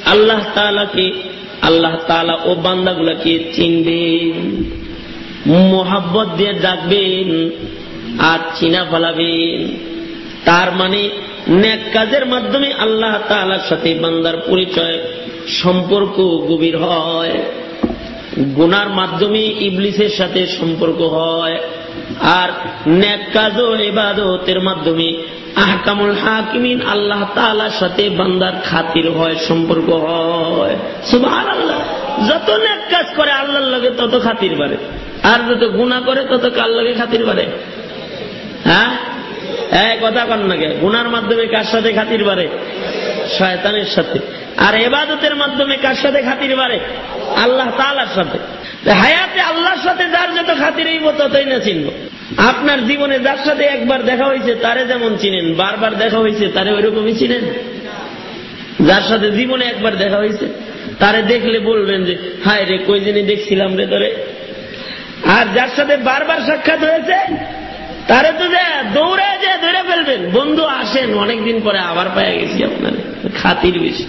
আল্লাহ তালাকে আল্লাহ তালা ও বান্দাগুলাকে চিনবেন, মোহাব্বত দিয়ে ডাকবেন আর চিনা ফলাবেন। তার মানে ন্যাক কাজের মাধ্যমে আল্লাহ তালার সাথে বান্দার পরিচয়, সম্পর্ক গভীর হয়। গুনার মাধ্যমে ইবলিসের সাথে সম্পর্ক হয়। আর ন্যাক কাজ ও এবাদতের মাধ্যমে আহকামুল হাকিমিন আল্লাহ তালার সাথে বান্দার খাতির হয়, সম্পর্ক হয়। সুবাহ আল্লাহ যত ন্যাক কাজ করে আল্লাহর লগে তত খাতির বাড়ে। আর যত গুণা করে তত কার লগে খাতির বাড়ে? হ্যাঁ? এক কথা কন নাকি? গুনার মাধ্যমে কার সাথে খাতির বাড়ে? শয়তানের সাথে। আর এবাদতের মাধ্যমে কার সাথে খাতির বাড়ে? আল্লাহ তালার সাথে। হায়াতে আল্লাহর সাথে যার যত খাতির এই ততই না চিনব। আপনার জীবনে যার সাথে একবার দেখা হয়েছে তারে যেমন চিনেন, বারবার দেখা হয়েছে তারে ওইরকমই চিনেন? যার সাথে জীবনে একবার দেখা হয়েছে তারে দেখলে বলবেন যে, হায় রে, কই দিনই দেখছিলাম রে তোরে। আর যার সাথে বারবার সাক্ষাৎ হয়েছে তারে তো যে দৌড়ে যে ধরে ফেলবেন। বন্ধু আসেন, অনেকদিন পরে আবার পাওয়া গেছি আপনার খাতির বেশি।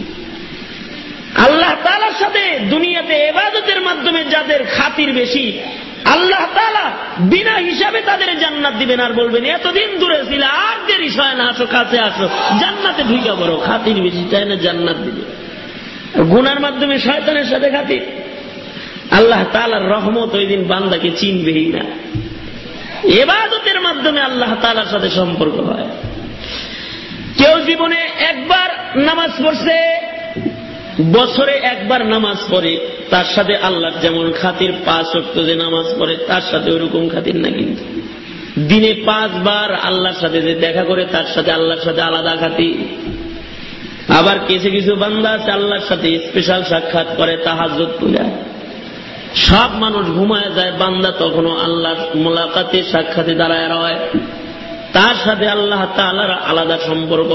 আল্লাহ তালার সাথে দুনিয়াতে এবাদতের মাধ্যমে যাদের খাতির বেশি, আল্লাহ তালা বিনা হিসাবে তাদের জান্নাত দিবেন আর বলবেন, এতদিন দূরে ছিল, আর দেরি হয় না, আসো কাছে আসো। জান্নাতে ঢুকা বড় খাতির বেশি চাই না জান্নাত দিবে। গুনার মাধ্যমে শয়তানের সাথে খাতির। আল্লাহ তালার রহমত ওই দিন বান্দাকে চিনবেই না। এবাদতের মাধ্যমে আল্লাহ তালার সাথে সম্পর্ক হয়। কেউ জীবনে একবার নামাজ পড়ছে, বছরে একবার নামাজ পড়ে, তার সাথে আল্লাহর যেমন খাতির, পাঁচ অক্ট যে নামাজ পড়ে, তার সাথে ওরকম খাতির না কিন্তু। দিনে পাঁচবার আল্লাহর সাথে যে দেখা করে, তার সাথে আল্লাহর সাথে আলাদা খাতি আবার কিছু কিছু বান্দা আছে, আল্লাহর সাথে স্পেশাল সাক্ষাৎ করে তাহাজত পূজা সব মানুষ ঘুমায় যায়, বান্দা তখনও আল্লাহর মোলাকাতে সাক্ষাতে দাঁড়ায় রয়। তার সাথে আল্লাহ তালার আলাদা সম্পর্ক।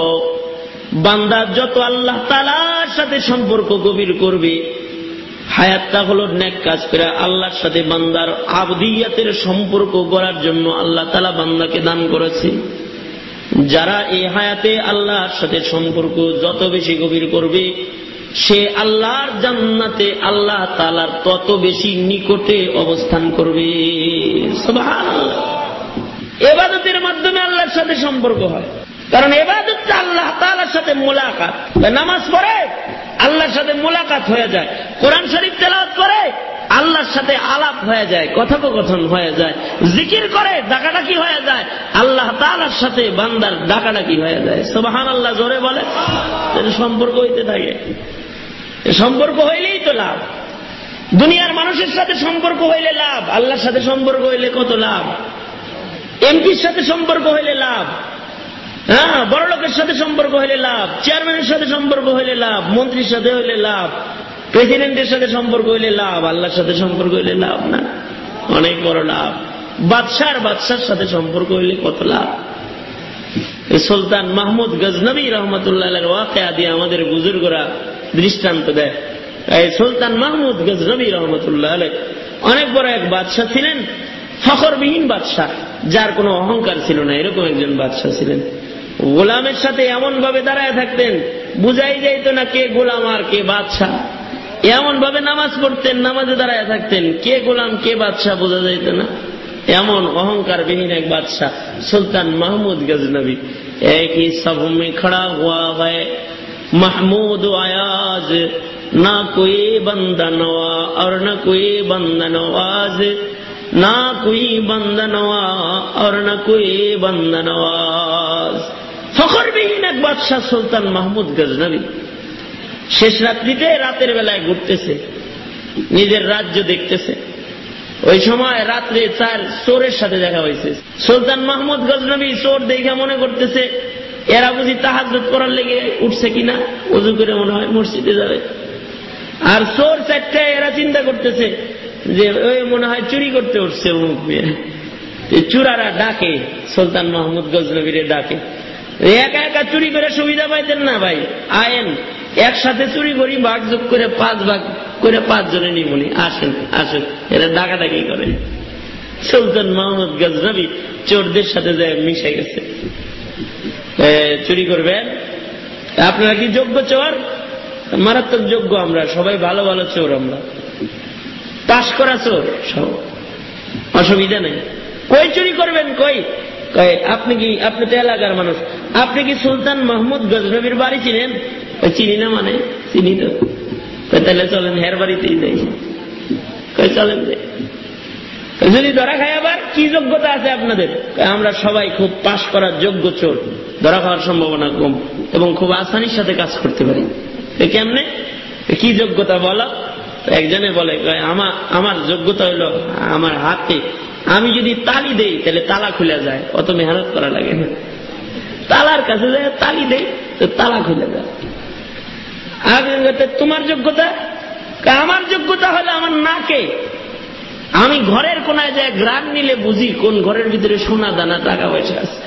বান্দা যত আল্লাহ তালার সাথে সম্পর্ক গভীর করবে, হায়াতটা হল ন্যাক কাজ করে আল্লাহর সাথে বান্দার আবদিয়াতের সম্পর্ক করার জন্য আল্লাহ তালা বান্দাকে দান করেছে। যারা এই হায়াতে আল্লাহর সাথে সম্পর্ক যত বেশি গভীর করবে সে আল্লাহর জান্নাতে আল্লাহ তালার তত বেশি নিকটে অবস্থান করবে। এবাদতের মাধ্যমে আল্লাহর সাথে সম্পর্ক হয়। কারণ এবাদতটা আল্লাহ তালার সাথে মোলাকাত। নামাজ পড়ে, আল্লাহর সাথে মোলাকাত হয়ে যায়। কোরআন শরীফ তেলাওয়াত করে, আল্লাহর সাথে আলাপ হয়ে যায়, কথোপকথন হয়ে যায়, জিকির করে, ডাকাডাকি হয়ে যায়, আল্লাহ তালার সাথে বান্দার ডাকাডাকি হয়ে যায়। সোবাহান আল্লাহ জোরে বলে সম্পর্ক হইতে থাকে। সম্পর্ক হইলেই তো লাভ। দুনিয়ার মানুষের সাথে সম্পর্ক হইলে লাভ, আল্লাহর সাথে সম্পর্ক হইলে কত লাভ? এমপির সাথে সম্পর্ক হইলে লাভ হ্যাঁ বড় লোকের সাথে সম্পর্ক হইলে লাভ, চেয়ারম্যানের সাথে সম্পর্ক হইলে লাভ, মন্ত্রীর সাথে হইলে লাভ, প্রেসিডেন্টের সাথে সম্পর্ক হইলে লাভ, আল্লাহর সাথে সম্পর্ক হইলে লাভ না? অনেক বড় লাভ। বাদশার বাদশার সাথে সম্পর্ক হইলে কত লাভ? সুলতান মাহমুদ গজনবী রহমতুল্লাহ ওয়াকেয়া দিয়ে আমাদের বুজুর্গরা দৃষ্টান্ত দেয়। এই সুলতান মাহমুদ গজনবী রহমতুল্লাহ আলহ অনেক বড় এক বাদশাহ ছিলেন, ফখরবিহীন বাদশাহ, যার কোনো অহংকার ছিল না, এরকম একজন বাদশাহ ছিলেন। গোলামের সাথে এমন ভাবে দাঁড়ায় থাকতেন, বুঝাই যাইত না কে গোলাম আর কে বাদশাহ। এমন ভাবে নামাজ পড়তেন, নামাজে দাঁড়ায় থাকতেন, কে গোলাম, কে বাদশাহ বোঝা যাইত না। এমন অহংকারবিহীন এক বাদশাহ, সুলতান মাহমুদ গজনবী। এক হি সব খড়া হওয়া হয়। محمود و عیاض نہ کوئی بندہ نوا اور نہ کوئی بندہ نواز نہ کوئی بندہ نوا اور نہ کوئی بندہ نواز ফখর বিহীন এক বাদশাহ সুলতান মাহমুদ গজনবী। শেষ রাত্রিতে রাতের বেলায় ঘুরতেছে। নিজের রাজ্য দেখতেছে। ওই সময় রাত্রে তার চোরের সাথে দেখা হয়েছে। সুলতান মাহমুদ গজনবী চোর দেখে মনে করতেছে এরা বুঝি তাহাজত করার লেগে উঠছে কিনা? উজু করে মনে হয় মসজিদে যাবে। আর চোর চারটে এরা চিন্তা করতেছে যে, ওই মনে হয় চুরি করতে উঠছে মেয়ে। চুরারা ডাকে, সুলতান মাহমুদ গজনবীরে ডাকে। একা একা চুরি করে সুবিধা পাইতেন না ভাই, আয়েন। একসাথে চুরি করি, ভাগ যোগ করে পাঁচ ভাগ করে পাঁচ জনে নিমনি আসেন আসেন। এরা ডাকাডাকি করে। সুলতান মোহাম্মদ গজনবী চোরদের সাথে যায় মিশে গেছে। চুরি করবেন। আপনারা কি যোগ্য চোর? মারাত্মক যোগ্য আমরা সবাই ভালো ভালো চোর আমরা। পাশ করা চোর সব। অসুবিধা নেই। কই চুরি করবেন কই? আপনি কি আপনি তো এলাকার মানুষ। আপনি কি সুলতান মাহমুদ গজনবীর বাড়ি চিনেন? চিনি না মানে চিনি তো। কয়, তাহলে চলেন হের বাড়িতেই কয়, চলেন যাই। যদি ধরা খায় আবার কি যোগ্যতা আছে আপনাদের? আমরা সবাই খুব পাশ করার যোগ্য চোর। ধরা খাওয়ার সম্ভাবনা কম এবং খুব আসানির সাথে কাজ করতে পারি। কেমনে? কি যোগ্যতা বলো? একজনে বলে আমার আমার যোগ্যতা হইল আমার হাতে। আমি যদি তালি দেই তাহলে তালা খুলে যায়। অত মেহনত করা লাগে না। তালার কাছে যায় তালি দেই তো তালা খুলে যায়। বলতে, তোমার যোগ্যতা? আমার যোগ্যতা হলো আমার নাকে। আমি ঘরের কোনায় যায় গ্রাম নিলে বুঝি কোন ঘরের ভিতরে সোনা দানা টাকা পয়সা আছে।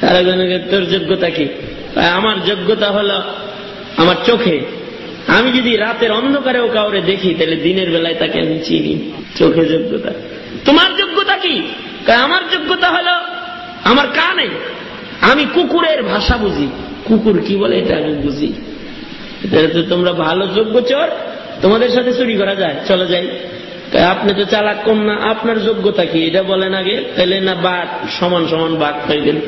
তারা জানে তোর যোগ্যতা কি? আমার যোগ্যতা হলো আমার চোখে। আমি যদি রাতের অন্ধকারেও কাউরে দেখি, তাহলে দিনের বেলায় তাকে আমি চিনি। চোখে যোগ্যতা। তোমার যোগ্যতা কি? আমার যোগ্যতা হলো আমার কানে। আমি কুকুরের ভাষা বুঝি। কুকুর কি বলে এটা আমি বুঝি। তোমরা ভালো যোগ্য চোর। তোমাদের সাথে চুরি করা যায়। চলে যাই। আপনি তো চালাক কম না, আপনার যোগ্যতা কি? এটা বলেন আগে তাহলে না বাঘ সমান সমান বাঘ পাইবেন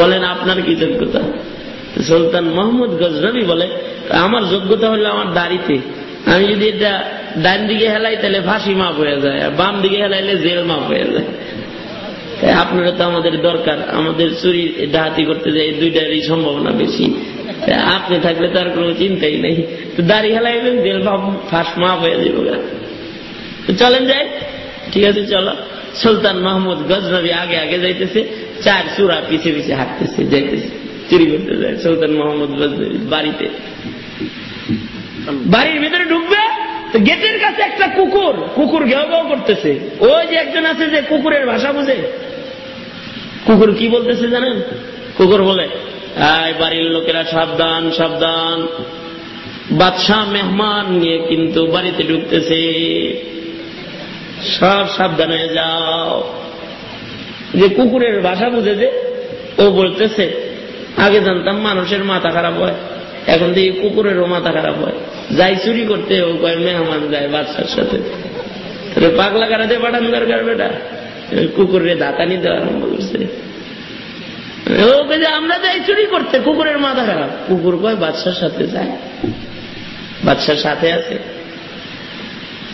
বলেন আপনার কি যোগ্যতা? সুলতান মোহাম্মদ গজনবী বলে আমার যোগ্যতা হলো আমার দাড়িতে। আমি যদি এটা ডান দিকে হেলাই তাহলে ফাঁসি মাপ হয়ে যায়, আর বাম দিকে হেলাইলে জেল মাপ হয়ে যায়। আপনারা তো আমাদের দরকার, আমাদের চুরি ডাহাতি করতে যাই দুইটারই সম্ভাবনা বেশি। আপনি থাকলে তার কোনো চিন্তাই নেই। তো দাড়ি হেলাইবেন, জেল ফাঁস মাপ হয়ে যাবে চলেন যাই। ঠিক আছে, চলো। সুলতান মাহমুদ গজনবী আগে আগে যাইতেছে, চার চূড়া পিছে পিছে হাঁটতেছে, যাইতেছে। চুরি করতে যায় সুলতান মোহাম্মদ গজনবী বাড়িতে। বাড়ির ভিতরে ঢুকবে, তো গেটের কাছে একটা কুকুর কুকুর ঘেউ ঘেউ করতেছে। ওই যে একজন আছে যে কুকুরের ভাষা বুঝে। কুকুর কি বলতেছে জানেন? কুকুর বলে, আয় বাড়ির লোকেরা, সাবধান সাবধান। বাদশাহ মেহমান নিয়ে কিন্তু বাড়িতে ঢুকতেছে। সব সাবধান হয়ে যাও। যে কুকুরের ভাষা বুঝে যে ও বলতেছে, আগে জানতাম মানুষের মাথা খারাপ হয়, এখন দিয়ে কুকুরেরও মাথা খারাপ হয়। যাই চুরি করতে ও কয়, মেহমান যায় বাচ্চার সাথে। তাহলে পাগলা কারাতে পাঠান দরকার বেটা? কুকুরের দাঁতানি দেওয়া আরম্ভ করছে। ওকে যে আমরা যাই চুরি করতে, কুকুরের মাথা খারাপ। কুকুর কয় বাচ্চার সাথে যায়। বাচ্চার সাথে আছে।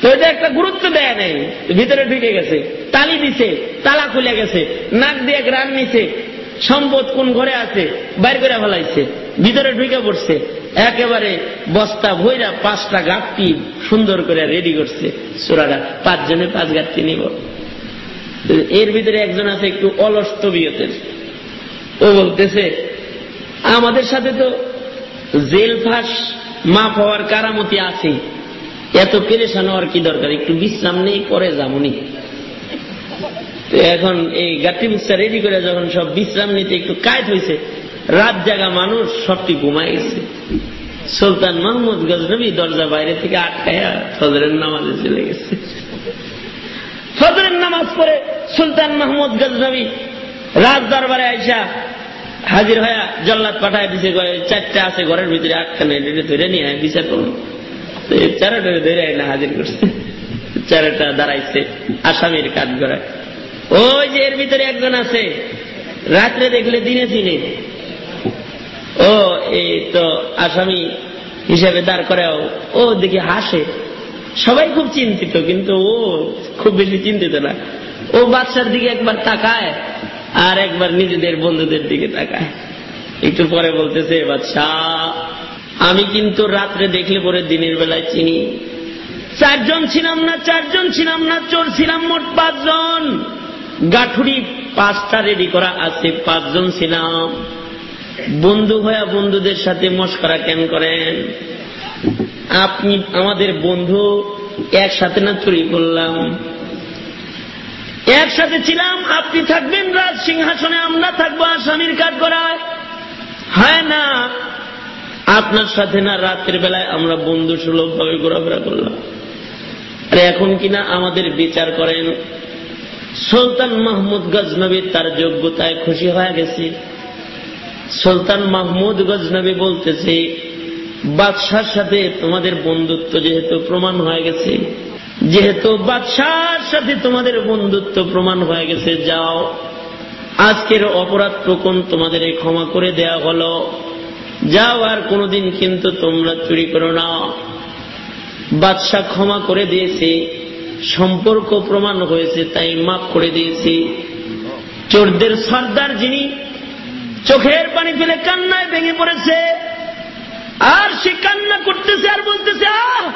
তো এটা একটা গুরুত্ব দেয় নেই, ভিতরে ঢুকে গেছে, তালি দিছে, তালা খুলে গেছে, নাক দিয়ে গ্রান নিছে, সম্পদ কোন ঘরে আছে, বাইর করে ফেলাইছে, ভিতরে ঢুকে পড়ছে, একেবারে বস্তা ভৈরা পাঁচটা গাঁটটি সুন্দর করে রেডি করছে চোরারা পাঁচজনে পাঁচ গাঁটটি নিব। এর ভিতরে একজন আছে একটু অলস তবিয়তের, ও বলতেছে, আমাদের সাথে তো জেল ফাঁস মাফ হওয়ার কারামতি আছে এত পেরেশান হওয়ার কি দরকার? একটু বিশ্রাম নেই, পরে যামনি। তো এখন এই গাঠি মুস্তা রেডি করে যখন সব বিশ্রাম নিতে একটু কায়ত হয়েছে রাত জাগা মানুষ সবটি ঘুমায় গেছে। সুলতান মাহমুদ গজনবী দরজা বাইরে থেকে আটকায়া ফজরের নামাজে চলে গেছে। ফজরের নামাজ পড়ে সুলতান মাহমুদ গজনবী রাজ দরবারে আইসা হাজির হয়ে জল্লাদ পাঠায় দিছে চারটা আছে ঘরের ভিতরে, আটখানে ধরে নিয়ে বিচার করুন চারাটা ধরে না হাজির করছে। চারাটা দাঁড়াইছে, আসামির কাজ করায়। ওই যে এর ভিতরে একজন আছে, রাত্রে দেখলে দিনে দিনে। ও, এই তো আসামি হিসাবে দাঁড় করাও ও দেখি হাসে। সবাই খুব চিন্তিত, কিন্তু ও খুব বেশি চিন্তিত না। ও বাচ্চার দিকে একবার তাকায়, আর একবার নিজেদের বন্ধুদের দিকে তাকায়। একটু পরে বলতেছে বাচ্চা আমি কিন্তু রাত্রে দেখলে পরে দিনের বেলায় চিনি। চারজন ছিলাম না, চারজন ছিলাম না চোর ছিলাম মোট পাঁচজন। গাঠুরি পাঁচটা রেডি করা আছে, পাঁচজন ছিলাম। বন্ধু হয়ে বন্ধুদের সাথে মস্করা কেন করেন? আপনি আমাদের বন্ধু, একসাথে না চুরি করলাম? একসাথে ছিলাম, আপনি থাকবেন রাজ সিংহাসনে, আমরা থাকব আসামির কাজ করায় হয় না আপনার সাথে না রাতের বেলায় আমরা বন্ধু সুলভ ভাবে ঘোরাফেরা করলাম। আর এখন কিনা আমাদের বিচার করেন। সুলতান মাহমুদ গজনবী তার যোগ্যতায় খুশি হয়ে গেছে। সুলতান মাহমুদ গজনবী বলতেছে, বাদশার সাথে তোমাদের বন্ধুত্ব যেহেতু প্রমাণ হয়ে গেছে, যেহেতু বাদশার সাথে তোমাদের বন্ধুত্ব প্রমাণ হয়ে গেছে, যাও। আজকের অপরাধ প্রকন তোমাদের ক্ষমা করে দেয়া হলো। যাও আর কোনদিন কিন্তু তোমরা চুরি করো না। বাদশাহ ক্ষমা করে দিয়েছে, সম্পর্ক প্রমাণ হয়েছে, তাই মাফ করে দিয়েছে। চোরদের সর্দার যিনি, চোখের পানি ফেলে কান্নায় ভেঙে পড়েছে। আর সে কান্না করতেছে আর বলতেছে, আহ,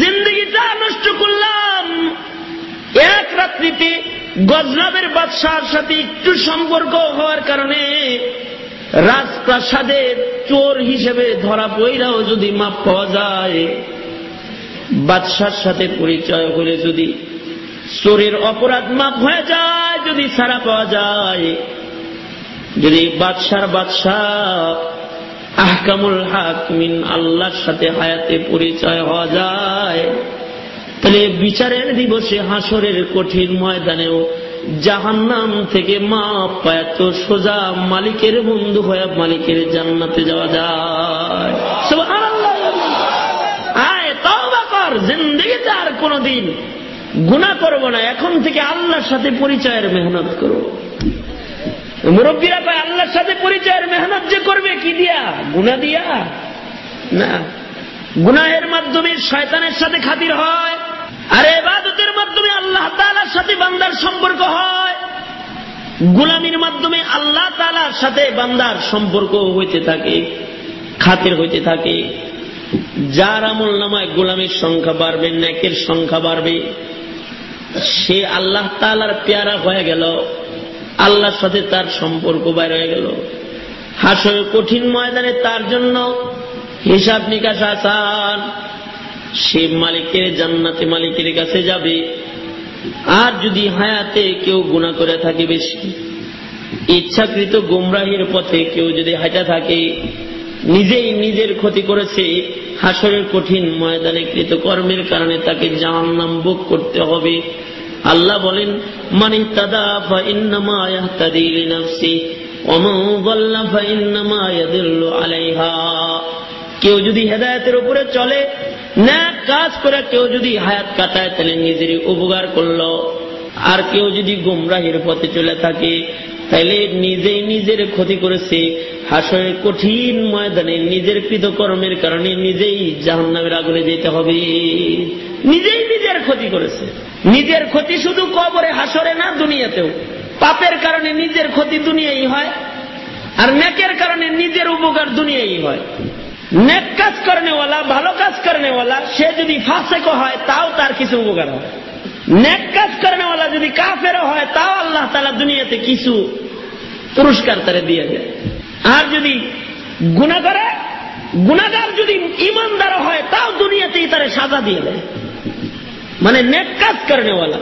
জিন্দগিটা নষ্ট করলাম। এক রাত্রিতে গজরাবের বাদশার সাথে একটু সম্পর্ক হওয়ার কারণে রাজপ্রাসাদের চোর হিসেবে ধরা পইরাও যদি মাপ পাওয়া যায়, বাদশার সাথে পরিচয় হলে যদি চোরের অপরাধ মাপ হয়ে যায়, যদি ছাড়া পাওয়া যায়, যদি বাদশার বাদশাহ আহকামুল হাকমিন আল্লাহর সাথে হায়াতে পরিচয় হওয়া যায়, তাহলে বিচারের দিবসে হাসরের কঠিন ময়দানেও জাহান্নাম থেকে মা পায়, তো সোজা মালিকের বন্ধু হয়ে মালিকের জান্নাতে যাওয়া যায়। আয়, তওবা কর, জিন্দগিতে আর কোনদিন গুণা করব না। এখন থেকে আল্লাহর সাথে পরিচয়ের মেহনত করব। মুরব্বীরা কয়, আল্লাহর সাথে পরিচয়ের মেহনত যে করবে, কি দিয়া? গুণা দিয়া? না। গুনাহের মাধ্যমে শয়তানের সাথে খাতির হয়। আর এবাদতের মাধ্যমে আল্লাহ তালার সাথে বান্দার সম্পর্ক হয়। গুলামির মাধ্যমে আল্লাহ তালার সাথে বান্দার সম্পর্ক হইতে থাকে, খাতের হইতে থাকে। যার আমল নামায় গোলামের সংখ্যা বাড়বে ন্যাকের সংখ্যা বাড়বে। সে আল্লাহ তালার পেয়ারা হয়ে গেল, আল্লাহর সাথে তার সম্পর্ক বাইর হয়ে গেল। হাসর কঠিন ময়দানে তার জন্য হিসাব নিকাশ আসান। সে মালিকের জান্নাতে মালিকের কাছে যাবে। আর যদি হায়াতে কেউ গুণা করে থাকে বেশি, ইচ্ছাকৃত গুমরাহির পথে কেউ যদি হাঁটা থাকে, নিজেই নিজের ক্ষতি করেছে, হাসরের কঠিন ময়দানে কৃত কর্মের কারণে তাকে জাহান্নাম ভোগ করতে হবে। আল্লাহ বলেন মানে তাদা আলাইহা। কেউ যদি হেদায়েতের উপরে চলে না কাজ করে কেউ যদি হায়াত কাটায়, তাহলে নিজেরই উপকার করল। আর কেউ যদি গুমরাহির পথে চলে থাকে, তাহলে নিজেই নিজের ক্ষতি করেছে। হাসরের কঠিন ময়দানে নিজের কৃতকর্মের কারণে নিজেই জাহান্নামের আগুনে যেতে হবে। নিজেই নিজের ক্ষতি করেছে। নিজের ক্ষতি শুধু কবরে, হাসরে না, দুনিয়াতেও। পাপের কারণে নিজের ক্ষতি দুনিয়াই হয়, আর নেকের কারণে নিজের উপকার দুনিয়াই হয়। নেক কাজ করেনেওয়ালা, ভালো কাজ করেনেওয়ালা, সে যদি ফাঁসেক হয়, তাও তার কিছু উপকার হয়। নেক কাজ করেনেওয়ালা যদি কাফেরও হয়, তাও আল্লাহ তালা দুনিয়াতে কিছু পুরস্কার তারা দিয়ে যায় আর যদি গুণা করে গুণাগার যদি ইমানদার হয়, তাও দুনিয়াতেই তারা সাজা দিয়ে দেয়। মানে নেক কাজ করেনেওয়ালা,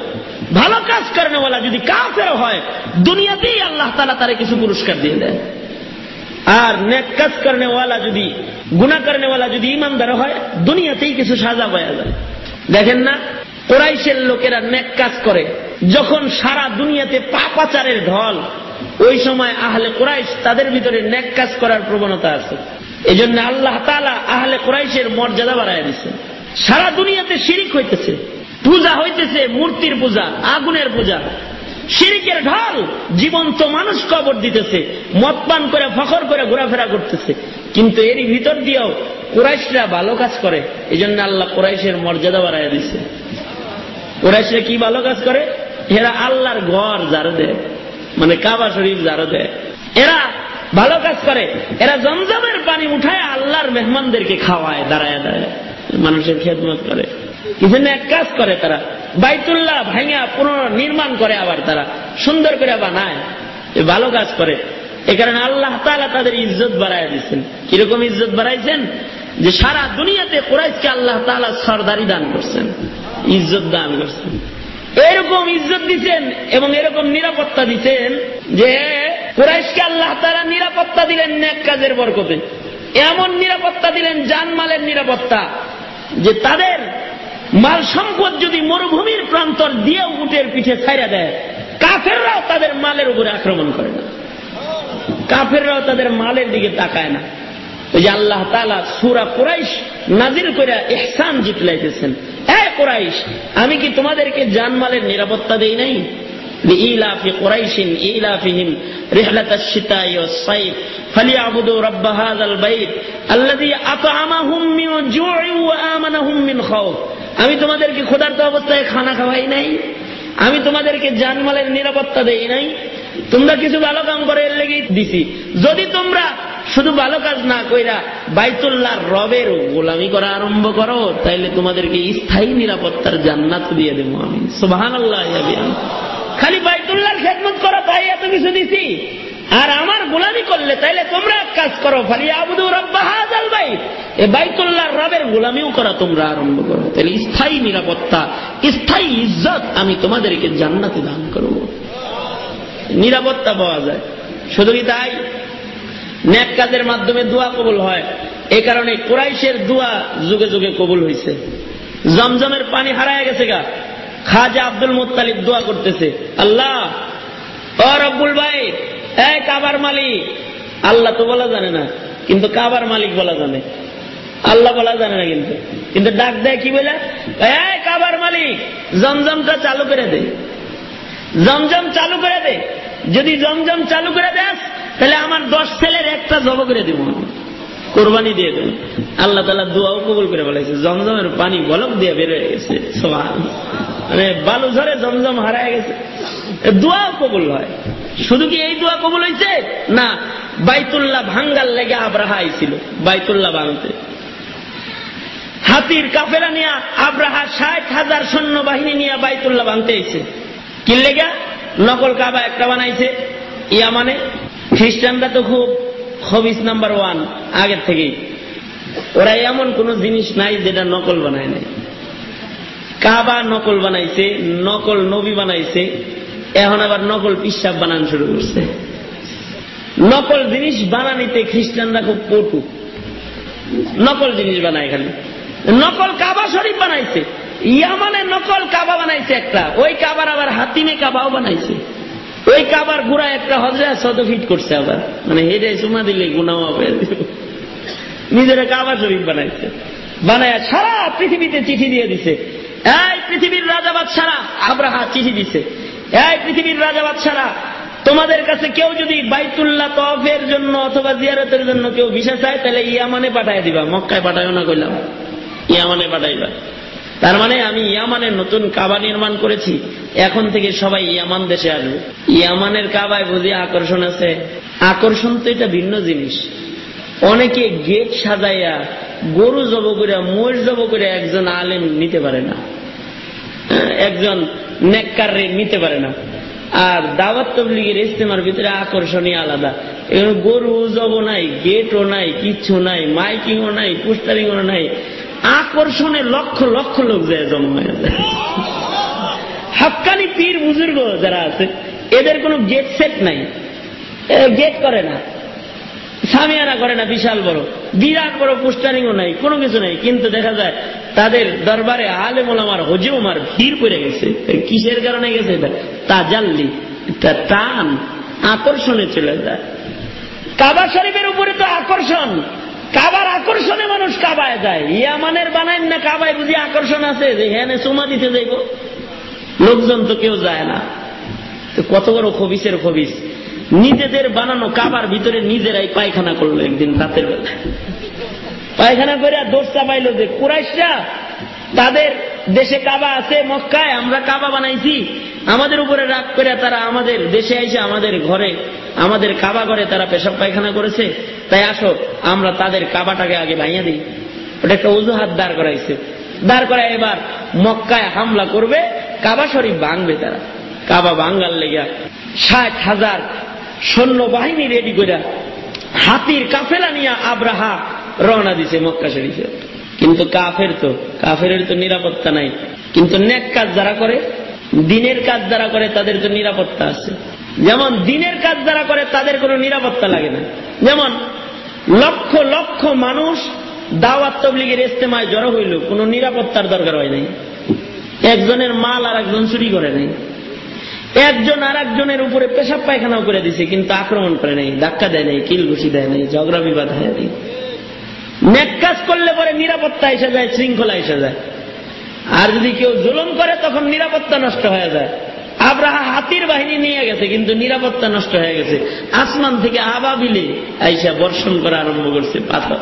ভালো কাজ করেনেওয়ালা যদি কাফের হয়, দুনিয়াতেই আল্লাহ তালা তারা কিছু পুরস্কার দিয়ে দেয়। আর নেক কাজ করেনেওয়ালা যদি গুণা করেনেওয়ালা যদি ইমানদার হয়, দুনিয়াতেই কিছু সাজা পাওয়া যায়। দেখেন না, কোরাইশের লোকেরা নেক কাজ করে। যখন সারা দুনিয়াতে পাপাচারের ঢল, ওই সময় আহলে কোরাইশ তাদের ভিতরে নেক কাজ করার প্রবণতা আছে। এই জন্য আল্লাহ তালা আহলে কোরাইশের মর্যাদা বাড়ায় দিচ্ছে সারা দুনিয়াতে শিরিক হইতেছে, পূজা হইতেছে, মূর্তির পূজা, আগুনের পূজা। শিরিকের ঢল জীবন্ত মানুষ কবর দিতেছে, মদ পান করে, ফখর করে, ঘোরাফেরা করতেছে। কিন্তু এরই ভিতর দিয়েও কোরাইশরা ভালো কাজ করে এই জন্য আল্লাহ কোরাইশের মর্যাদা বাড়াইয়া দিচ্ছে কোরাইশরা কি ভালো কাজ করে? এরা আল্লাহর ঘর জারো দেয় মানে কাবা শরীফ জারো দেয়। এরা ভালো কাজ করে, এরা জমজমের পানি উঠায় আল্লাহর মেহমানদেরকে খাওয়ায়, দাঁড়ায় দাঁড়ায়, মানুষের খেদমত করে। কিছু এক কাজ করে তারা বাইতুল্লাহ ভাঙা পুনর্নির্মাণ করে আবার তারা। সুন্দর করে বানায় ভালো কাজ করে। এ কারণে আল্লাহ তালা তাদের ইজ্জত বাড়াই দিচ্ছেন কীরকম ইজ্জত বাড়াইছেন? যে সারা দুনিয়াতে কোরাইশকে আল্লাহ তালা সরদারি দান করছেন। ইজ্জত দান করছেন। এরকম ইজ্জত দিচ্ছেন এবং এরকম নিরাপত্তা দিচ্ছেন যে কোরাইশকে আল্লাহ তারা নিরাপত্তা দিলেন ন্যাক কাজের বরকতে। এমন নিরাপত্তা দিলেন জানমালের নিরাপত্তা যে তাদের মাল সম্পদ যদি মরুভূমির প্রান্তর দিয়ে উটের পিঠে ছাইরা দেয় কাফেররাও তাদের মালের উপরে আক্রমণ করে না কাফেররাও তাদের মালের দিকে তাকায় না ওই যে আল্লাহ তালা সুরা কোরাইশ নাজির করে এহসান জিতলাইতেছেন হ্যাঁ কোরাইশ আমি কি তোমাদেরকে জানমালের নিরাপত্তা দেই নাই لإيلاف قريش إيلافهم رحلة الشتاء والصيف فليعبدوا رب هذا البيت الذي أطعمهم من جوع وآمنهم من خوف আমি তোমাদেরকে ক্ষুধার্ত অবস্থায় খানা খাওয়াই নাই। আমি তোমাদেরকে জানমালের নিরাপত্তা দেই নাই। তোমরা কিছু ভালো কাম করে এর লেগেই দিছি। যদি তোমরা শুধু ভালো কাজ না কইরা বাইতুল্লাহ রবের গোলামি করা আরম্ভ করো, তাইলে তোমাদেরকে স্থায়ী নিরাপত্তার জান্নাত দিয়ে দেবো আমি। সুবাহান আল্লাহ খালি বাইতুল্লাহর খেদমত করো, তাই এত কিছু দিছি। আর আমার গোলামি করলে তাইলে তোমরা এক কাজ করো, ফালি আবুদু রব্বাহাজাল বাইত। এ বাইতুল্লাহর রবের গোলামিও করা তোমরা আরম্ভ করো। তাহলে স্থায়ী নিরাপত্তা, স্থায়ী ইজ্জত আমি তোমাদেরকে জান্নাতে দান করব। নিরাপত্তা পাওয়া যায়। শুধু কি তাই? ন্যাক কাজের মাধ্যমে দোয়া কবুল হয়। এ কারণে কোরাইশের দোয়া যুগে যুগে কবুল হয়েছে জমজমের পানি হারায় গেছে গা। খাজা আব্দুল মুতালিব দোয়া করতেছে। আল্লাহ, ও রব্বুল ভাই এই কাবার মালিক। আল্লাহ তো বলা জানে না, কিন্তু কাবার মালিক বলা জানে। আল্লাহ বলা জানে না কিন্তু। কিন্তু ডাক দেয় কি বলে? এই কাবার মালিক, জমজমটা চালু করে দে। জমজম চালু করে দে। যদি জমজম চালু করে দেস, তাহলে আমার দশ ছেলের একটা জব করে দিব কোরবানি দিয়ে দেবে আল্লাহ তালা দোয়াও কবুল করে বলেছে, জমজমের পানি বলক দিয়ে বের হয়ে গেছে। মানে বালু ঝরে জমজম হারায় গেছে। দোয়াও কবুল হয়। শুধু কি এই দোয়া কবুল হয়েছে? না, বাইতুল্লাহ ভাঙ্গার লেগে আব্রাহা আইছিল, বাইতুল্লাহ ভাঙতে। হাতির কাফেরা নিয়ে আব্রাহা ষাট হাজার সৈন্য বাহিনী নিয়ে বাইতুল্লাহ ভাঙতে আইছে। কি লেগা? নকল কাবা একটা বানাইছে। ইয়া মানে খ্রিস্টানরা তো খুব হবিস নাম্বার ওয়ান, আগের থেকেই। ওরা এমন কোন জিনিস নাই যেটা নকল বানায় নাই। কাবা নকল বানাইছে, নকল নবী বানাইছে, এখন আবার নকল পিসাব বানান শুরু করছে। নকল জিনিস বানানিতে খ্রিস্টানরা খুব পটু নকল জিনিস বানায় খালি। নকল কাবা শরীফ বানাইছে। ইয়ামানে নকল কাবা বানাইছে একটা। ওই কাবার আবার হাতিমে কাবাও বানাইছে। ওই কাবার গুড়া একটা হজরা শত ফিট করছে আবার। মানে হেরে সুমা দিলে গুনাও হবে। নিজেরা কাবা শরীফ বানাইছে। বানায় সারা পৃথিবীতে চিঠি দিয়ে দিছে। এই পৃথিবীর রাজাবাদ সারা আব্রাহা চিঠি দিছে। এই পৃথিবীর রাজাবাদ সারা তোমাদের কাছে কেউ যদি বাইতুল্লাহ তফের জন্য অথবা জিয়ারতের জন্য কেউ ভিসা চায়, তাহলে ইয়ামানে পাঠায় দিবা। মক্কায় পাঠায় না কইলাম। ইয়ামানে পাঠাইবা। তার মানে আমি ইয়ামানের নতুন কাবা নির্মাণ করেছি। এখন থেকে সবাই ইয়ামান দেশে আসবে। ইয়ামানের কাবায় বুঝি আকর্ষণ আছে। আকর্ষণ তো এটা ভিন্ন জিনিস। অনেকে গেট সাজাইয়া গরু জব করে মোষ জব করে একজন আলেম নিতে পারে না। একজন নেককার নিতে পারে না। আর দাওয়াত তবলিগের ইস্তেমার ভিতরে আকর্ষণই আলাদা। এখানে গরু জব নাই, গেটও নাই, কিচ্ছু নাই, মাইকিংও নাই, পোস্টারিংও নাই। আকর্ষণে লক্ষ লক্ষ লোক যায় জমা হয়ে যায় হাক্কানি পীর বুজুর্গ যারা আছে, এদের কোনো গেট সেট নাই। গেট করে না। সামিয়ানা করে না, বিশাল বড়। বিরাট বড় পোস্টারিংও নাই, কোনো কিছু নাই। কিন্তু দেখা যায়, তাদের দরবারে আলে মোলামার হজেউমার ভিড় পড়ে গেছে। কিসের কারণে গেছে এটা? তা জানলি টান, আকর্ষণে চলে যায়। কাবা শরীফের উপরে তো আকর্ষণ। কাবার আকর্ষণে মানুষ কাবায় যায়। ইয়ামানের বানাইন না কাবায় বুঝি আকর্ষণ আছে? যে হ্যাঁ সুমা দিতে যাইব। লোকজন তো কেউ যায় না। তো কত বড় খবিসের খবিস। নিজেদের বানানো কাবার ভিতরে নিজেরাই পায়খানা করল একদিন রাতের বেলা পায়খানা করে দোষ চাপাইল যে, কুরাইশরা তাদের দেশে কাবা আছে, মক্কায় আমরা কাবা বানাইছি। আমাদের উপরে রাগ করে তারা আমাদের দেশে এসে আমাদের ঘরে, আমাদের কাবা ঘরে তারা পেশাব পায়খানা করেছে। তাই আসো, আমরা তাদের কাবাটাকে আগে ভাইয়া দিই। ওটা একটা অজুহাত দাঁড় করাইছে। দাঁড় করায় এবার মক্কায় হামলা করবে, কাবা শরীফ ভাঙবে তারা। কাবা ভাঙ্গার লেগা ষাট হাজার সৈন্য বাহিনী রেডি করে হাতির কাফেলা নিয়ে আব্রাহা রওনা দিছে মক্কা শরীফে। কিন্তু কাফের তো কাফের তো নিরাপত্তা নাই। কিন্তু নেক কাজ যারা করে, দিনের কাজ যারা করে, তাদের তো নিরাপত্তা আছে। যেমন দিনের কাজ যারা করে, তাদের কোনো নিরাপত্তা লাগে না। যেমন লক্ষ লক্ষ মানুষ দাওয়াত তবলিগের ইস্তেমায় জড়ো হইল, কোন নিরাপত্তার দরকার হয় নাই। একজনের মাল আর একজন চুরি করে নাই। একজন আর একজনের উপরে পেশাব পায়খানাও করে দিছে, কিন্তু আক্রমণ করে নাই, ধাক্কা দেয় নাই কিল ঘুষি দেয় নাই, ঝগড়া বিবাদ হয় নাই। নেক কাজ করলে পরে নিরাপত্তা এসে যায়, শৃঙ্খলা এসে যায়। আর যদি কেউ জুলুম করে, তখন নিরাপত্তা নষ্ট হয়ে যায়। আব্রাহা হাতির বাহিনী নিয়ে গেছে, কিন্তু নিরাপত্তা নষ্ট হয়ে গেছে। আসমান থেকে আবাবিলে আইসা বর্ষণ করা আরম্ভ করছে, পাথর।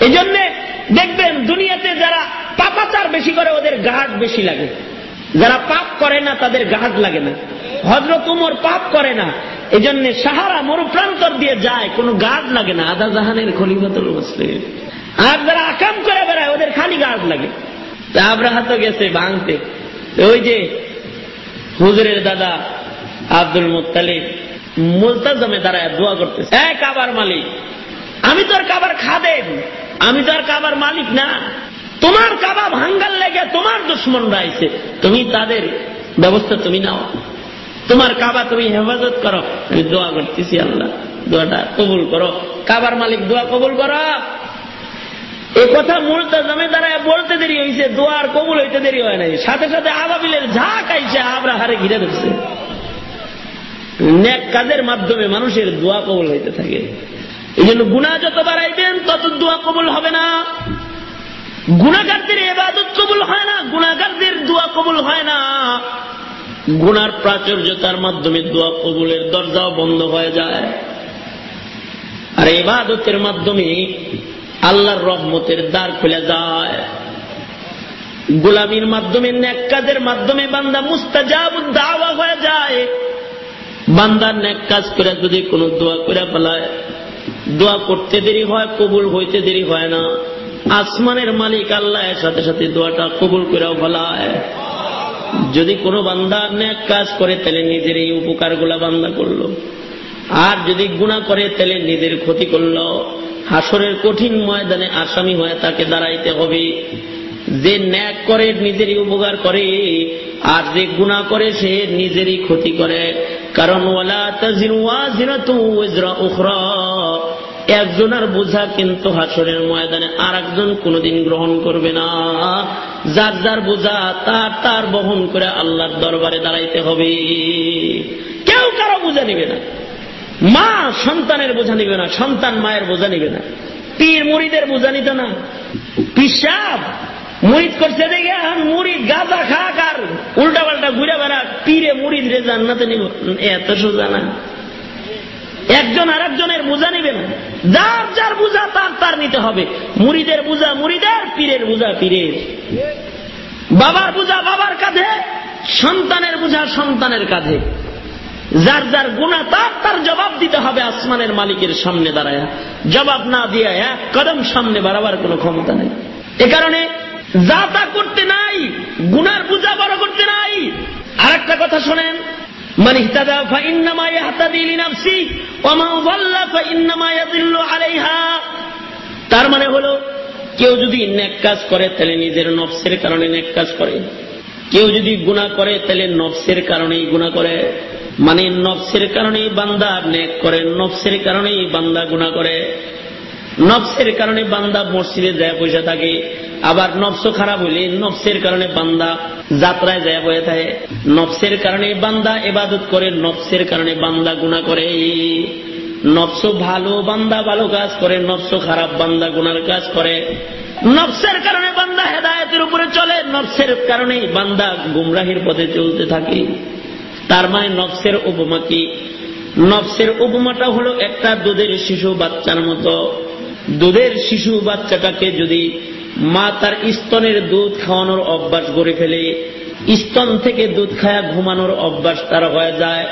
এই জন্যে দেখবেন, দুনিয়াতে যারা পাপাচার বেশি করে, ওদের গাঢ় বেশি লাগে। যারা পাপ করে না, তাদের গাঢ় লাগে না। হজরত উমর পাপ করে না এই জন্য সাহারা মরুপ্রান্তর দিয়ে যায়, কোনো গাঢ় লাগে না আদা জাহানের খলিফাতুল মুসলিম। আর যারা আকাম করে বেড়ায়, ওদের খালি গাঢ় লাগে। আব্রাহা তো গেছে ভাঙতে ওই যে হুজুরের দাদা আব্দুল মুতালিব মুলতাজমে দাঁড়ায় দোয়া করতেছে এক কাবার মালিক, আমি তো আর কাবার খাদেন আমি তো আর কাবার মালিক না। তোমার কাবা ভাঙ্গার লেগে তোমার দুশ্মন রাইছে তুমি তাদের ব্যবস্থা তুমি নাও। তোমার কাবা তুমি হেফাজত করো। আমি দোয়া করতেছি আল্লাহ, দোয়াটা কবুল করো। কাবার মালিক দোয়া কবুল করো। এ কথা মূলত জমে দাঁড়ায় বলতে দেরি হয়েছে দোয়ার কবুল হইতে দেরি হয় নাই। সাথে সাথে আবাবিলের ঝাঁক আইসে আবরা হারে ঘিরে ধরছে। নেক কাজের মাধ্যমে মানুষের দোয়া কবুল হইতে থাকে। এই জন্য গুণা যত বাড়াইবেন, তত দোয়া কবুল হবে না। গুণাগারদের এবাদত কবুল হয় না গুণাগারদের দোয়া কবুল হয় না। গুনার প্রাচুর্যতার মাধ্যমে দোয়া কবুলের দরজাও বন্ধ হয়ে যায়। আর এবাদতের মাধ্যমে আল্লাহর রহমতের দ্বার খুলে যায়। গোলামীর মাধ্যমে ন্যাকাজের মাধ্যমে বান্দা মুস্তাজাব দাওয়া হয়ে যায়। বান্দার ন্যাক কাজ করে যদি কোনো দোয়া করে ফেলায়, দোয়া করতে দেরি হয়, কবুল হইতে দেরি হয় না। আসমানের মালিক আল্লাহ সাথে সাথে দোয়াটা কবুল করেও ফেলায়। যদি কোনো বান্দা ন্যাক কাজ করে, তাহলে নিজের এই উপকারগুলা বান্দা করল। আর যদি গুণা করে, তাহলে নিজের ক্ষতি করল। হাসরের কঠিন ময়দানে আসামি হয়ে তাকে দাঁড়াইতে হবে। যে ন্যাক করে, নিজেরই উপকার করে, আর যে গুণা করে, সে নিজেরই ক্ষতি করে। কারণ ওয়ালা তাজির ওয়াজরা উখরা। একজনের বোঝা কিন্তু হাসরের ময়দানে আর একজন কোনোদিন গ্রহণ করবে না। যার যার বোঝা, তার তার বহন করে আল্লাহর দরবারে দাঁড়াইতে হবে। কেউ কারও বোঝা নিবে না। মা সন্তানের বোঝা নিবে না, সন্তান মায়ের বোঝা নিবে না। পীর মুড়িদের বোঝা নিত না। পিসাব, মুড়িদ করছে দেখে মুড়িদ গাঁজা খাক আর উল্টা পাল্টা ঘুরে বেড়া পীরে মুড়িদ রে জান্নাতে নিব। এত সোজা না। একজন আর একজনের বোঝা নিবে না যার যার বোঝা, তার তার নিতে হবে। মুড়িদের বোঝা মুড়িদের, পীরের বোঝা পীরের। বাবার বোঝা বাবার কাঁধে, সন্তানের বোঝা সন্তানের কাঁধে। যার যার গুণা, তার তার জবাব দিতে হবে আসমানের মালিকের সামনে দাঁড়ায়। জবাব না দিয়ে এক কদম সামনে বাড়াবার কোনো ক্ষমতা নেই। এ কারণে যা তা করতে নাই, গুনার বোঝা বড় করতে নাই। আর কথা শোনেন من اهتدى فإنما يهتدي لنفسه ومن ضل فإنما يضل عليها তার মানে হলো কেউ যদি নেক কাজ করে তাহলে নিজের নফসের কারণে নেক কাজ করে কেউ যদি গুণা করে তাহলে নফসের কারণেই গুণা করে মানে নফসের কারণেই বান্দা নেক করে নফসের কারণেই বান্দা গুণা করে নফসের কারণে বান্দা মসজিদে যায় পয়সা থাকে, আবার নফস খারাপ হইলে নফসের কারণে বান্দা যাত্রায় যায় বয়ে থাকে। নফসের কারণে বান্দা এবাদত করে, নফসের কারণে বান্দা গুণা করে। নফস ভালো বান্দা ভালো কাজ করে নফস খারাপ বান্দা গুনার কাজ করে। নফসের কারণে বান্দা হেদায়তের উপরে চলে, নফসের কারণেই বান্দা গুমরাহির পথে চলতে থাকে। তার মানে নফসের উপমা কি? নফসের উপমাটা হলো একটা দুধের শিশু বাচ্চার মতো। দুধের শিশু বাচ্চাটাকে যদি মা তার স্তনের দুধ খাওয়ানোর অভ্যাস গড়ে ফেলে, স্তন থেকে দুধ খায়া ঘুমানোর অভ্যাস তার হয়ে যায়,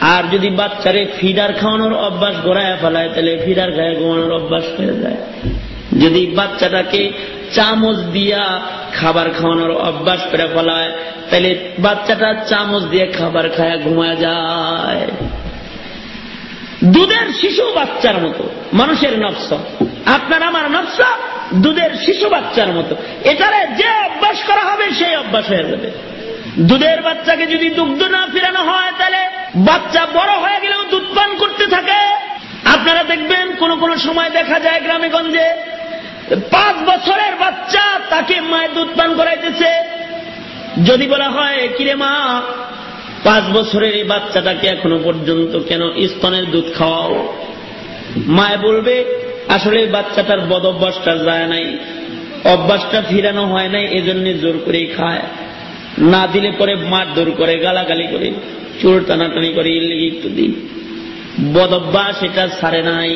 আর যদি বাচ্চারে ফিডার খাওয়ানোর অভ্যাস গড়ায় ফেলায়, তাহলে ফিডার খায় ঘুমানোর অভ্যাস হয়ে যায়। যদি বাচ্চাটাকে চামচ দিয়া খাবার খাওয়ানোর অভ্যাস করে ফেলায়, তাহলে বাচ্চাটা চামচ দিয়ে খাবার খায়া ঘুমায় যায়। দুধের শিশু বাচ্চার মতো, মানুষের নফস। আপনার আমার নফস দুধের শিশু বাচ্চার মতো। এটারে যে অভ্যাস করা হবে, সেই অভ্যাস হয়ে যাবে। দুধের বাচ্চাকে যদি দুগ্ধ না ফিরানো হয়, তাহলে বাচ্চা বড় হয়ে গেলেও দুধ পান করতে থাকে। আপনারা দেখবেন, কোন কোন সময় দেখা যায় গ্রামে গঞ্জে পাঁচ বছরের বাচ্চা তাকে মায়ের দুধ পান করাইতেছে। যদি বলা হয়, কিরে মা পাঁচ বছরের এই বাচ্চাটাকে এখনও পর্যন্ত কেন স্তনের দুধ খাওয়াও? মায় বলবে, আসলে বাচ্চাটার বদ অভ্যাসটা যায় নাই, অভ্যাসটা ফিরানো হয় নাই, এজন্য জোর করেই খায়। না দিলে পরে মারধর করে, গালাগালি করে চোর টানাটানি করে ইত্যাদি বদ অভ্যাস এটা ছাড়ে নাই।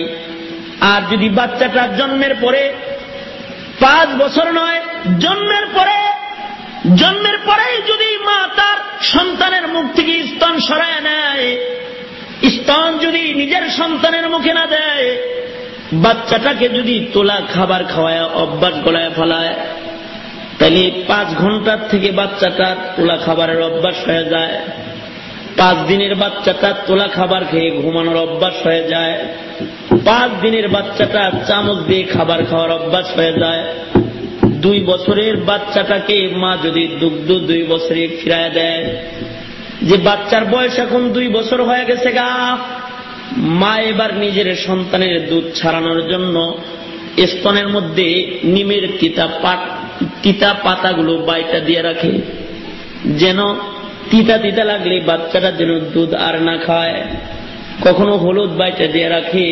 আর যদি বাচ্চাটা জন্মের পরে, পাঁচ বছর নয়, জন্মের পরে জন্মের পরেই যদি মা তার সন্তানের মুখ থেকে স্তন সরায় নেয়, স্তন যদি নিজের সন্তানের মুখে না দেয়, বাচ্চাটাকে যদি তোলা খাবার খাওয়ায়, অভ্যাস গলায় ফেলায় তাহলে পাঁচ ঘণ্টার থেকে বাচ্চাটা তোলা খাবারের অভ্যাস হয়ে যায়। পাঁচ দিনের বাচ্চাটা তোলা খাবার খেয়ে ঘুমানোর অভ্যাস হয়ে যায়। পাঁচ দিনের বাচ্চাটা চামচ দিয়ে খাবার খাওয়ার অভ্যাস হয়ে যায়। দুই বছরের বাচ্চাটাকে মা যদি দুগ্ধ দুই বছরে ফিরায় দেয়। যে বাচ্চার বয়স এখন দুই বছর হয়ে গেছে গা, মা এবার নিজের সন্তানের দুধ ছাড়ানোর জন্য স্তনের মধ্যে নিমের তিতা তিতা পাতাগুলো বাইটা দিয়ে রাখে। যেন তিতা তিতা লাগলে বাচ্চাটা যেন দুধ আর না খায়। কখনো হলুদ বাইটা দিয়ে রাখে।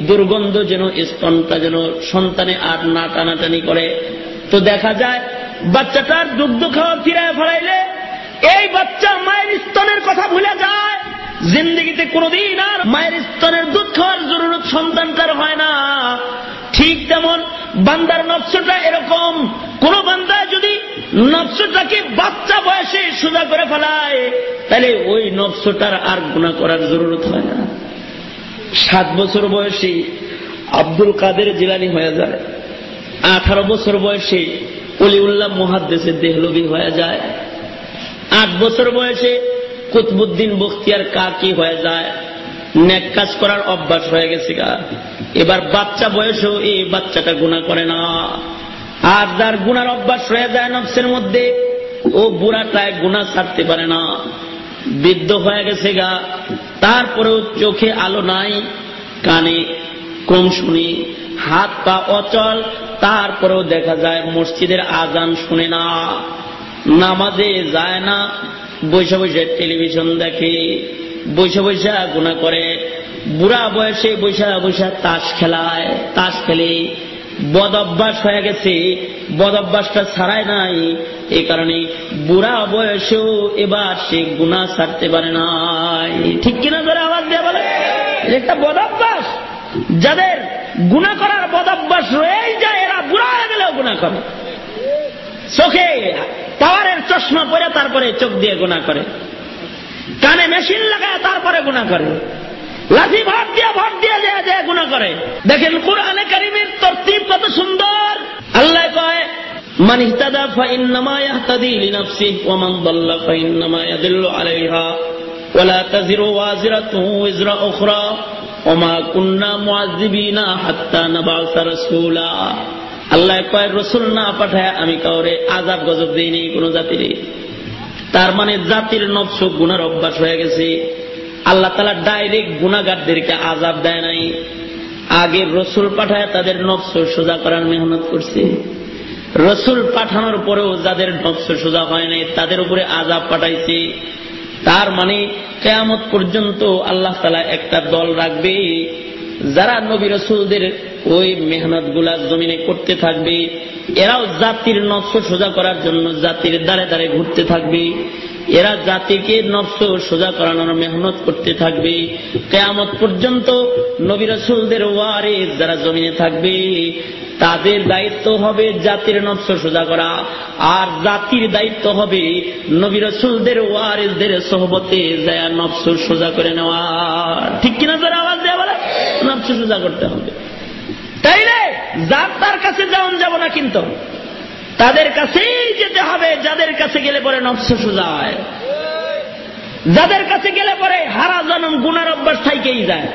দুর্গন্ধ যেন স্তনটা যেন সন্তানে আর না টানাটানি করে। দেখা যায়, বাচ্চাটার দুগ্ধ খাওয়া ফিরায় ফেলাইলে এই বাচ্চা মায়ের স্তনের কথা ভুলে যায়। জিন্দগিতে কোনদিন আর মায়ের স্তনের দুধ খাওয়ার জরুরত সন্তানটার হয় না। ঠিক তেমন বান্দার নকশটা এরকম, কোন বান্দা যদি নকশটাকে বাচ্চা বয়সে সোজা করে ফেলায়, তাহলে ওই নকশটার আর গুণা করার জরুরত হয় না। সাত বছর বয়সে আব্দুল কাদের জিলানি হয়ে যায়। আঠারো বছর বয়সে অলিউল্লাহ মহাদ্দেশের দেহলবি হয়ে যায়। আট বছর বয়সে কুতবুদ্দিন বখতিয়ার কাকি হয়ে যায়। ন্যাক কাজ করার অভ্যাস হয়ে গেছে গা। এবার বাচ্চা বয়সেও এই বাচ্চাটা গুণা করে না। আর যার গুনার অভ্যাস হয়ে যায় নফসের মধ্যে, ও বুড়াটায় গুণা ছাড়তে পারে না। বৃদ্ধ হয়ে গেছে গা। তারপরেও চোখে আলো নাই, কানে কম শুনি, হাত পা অচল তারপরেও দেখা যায় মসজিদের আজান শুনে না, নামাজে যায় না বৈশা বৈশা টেলিভিশন দেখে বৈশা বৈশা গুণা করে, বুড়া বয়সে বৈশা বৈশা তাস খেলায়, তাস খেলে, বদ অভ্যাস হয়ে গেছে, বদ অভ্যাসটা ছাড়ায় নাই এই কারণে বুড়া বয়সেও এবার সে গুণা ছাড়তে পারে নাই। ঠিক কিনা ধরে আওয়াজ দেওয়া বলে একটা বদ অভ্যাস? যাদের গুণা করার বদ অভ্যাস রয়েই যায় এরা বুড়া হয়ে গেলেও গুণা করে চোখে পাওয়ারের চশমা পরে তারপরে চোখ দিয়ে গুণা করে কানে মেশিন লাগায় তারপরে গুণা করে লাঠি ভর দিয়ে ভর দিয়ে দেয়া যায় গুণা করে দেখেন কোরআনে কারিমের তরতিব কত সুন্দর আল্লাহ কয় من اهتدى فإنما يهتدي لنفسه ومن ضل فإنما يدل عليها ولا تزر وازرة وزر أخرى আল্লাহ কয় রসুল না পাঠায় আমি কাউরে আজাব গজব দিইনি কোন জাতির। তার মানে জাতির নবস গুনার অভ্যাস হয়ে গেছে। আল্লাহ তালা ডাইরেক্ট গুণাগারদেরকে আজাব দেয় নাই। আগে রসুল পাঠায় তাদের নবস সোজা করার মেহনত করছে। রসুল পাঠানোর পরেও যাদের নবস সোজা হয় নাই, তাদের উপরে আজাব পাঠাইছে। তার মানে কেয়ামত পর্যন্ত আল্লাহ তালা একটা দল রাখবে। যারা নবী রসুলদের ওই মেহনতগুলা জমিনে করতে থাকবে, এরাও জাতির নবস সোজা করার জন্য জাতির দ্বারে দ্বারে ঘুরতে থাকবে। এরা জাতিকে নবস সোজা করানোর মেহনত করতে থাকবে। কেয়ামত পর্যন্ত নবী রসুলদের ওয়ারে যারা জমিনে থাকবে, তাদের দায়িত্ব হবে জাতির নবস সোজা করা। আর জাতির দায়িত্ব হবে নবী রসুলদের ওয়ারেসদের সহবতে যায় নবস সোজা করে নেওয়া। ঠিক কিনা যারা নবস সোজা করতে হবে। তাইলে যার তার কাছে যেমন যাব না কিন্তু তাদের কাছেই যেতে হবে, যাদের কাছে গেলে পরে নবস সোজা হয় যাদের কাছে গেলে পরে হারা জনম গুনার অভ্যাস থাইকেই যায়।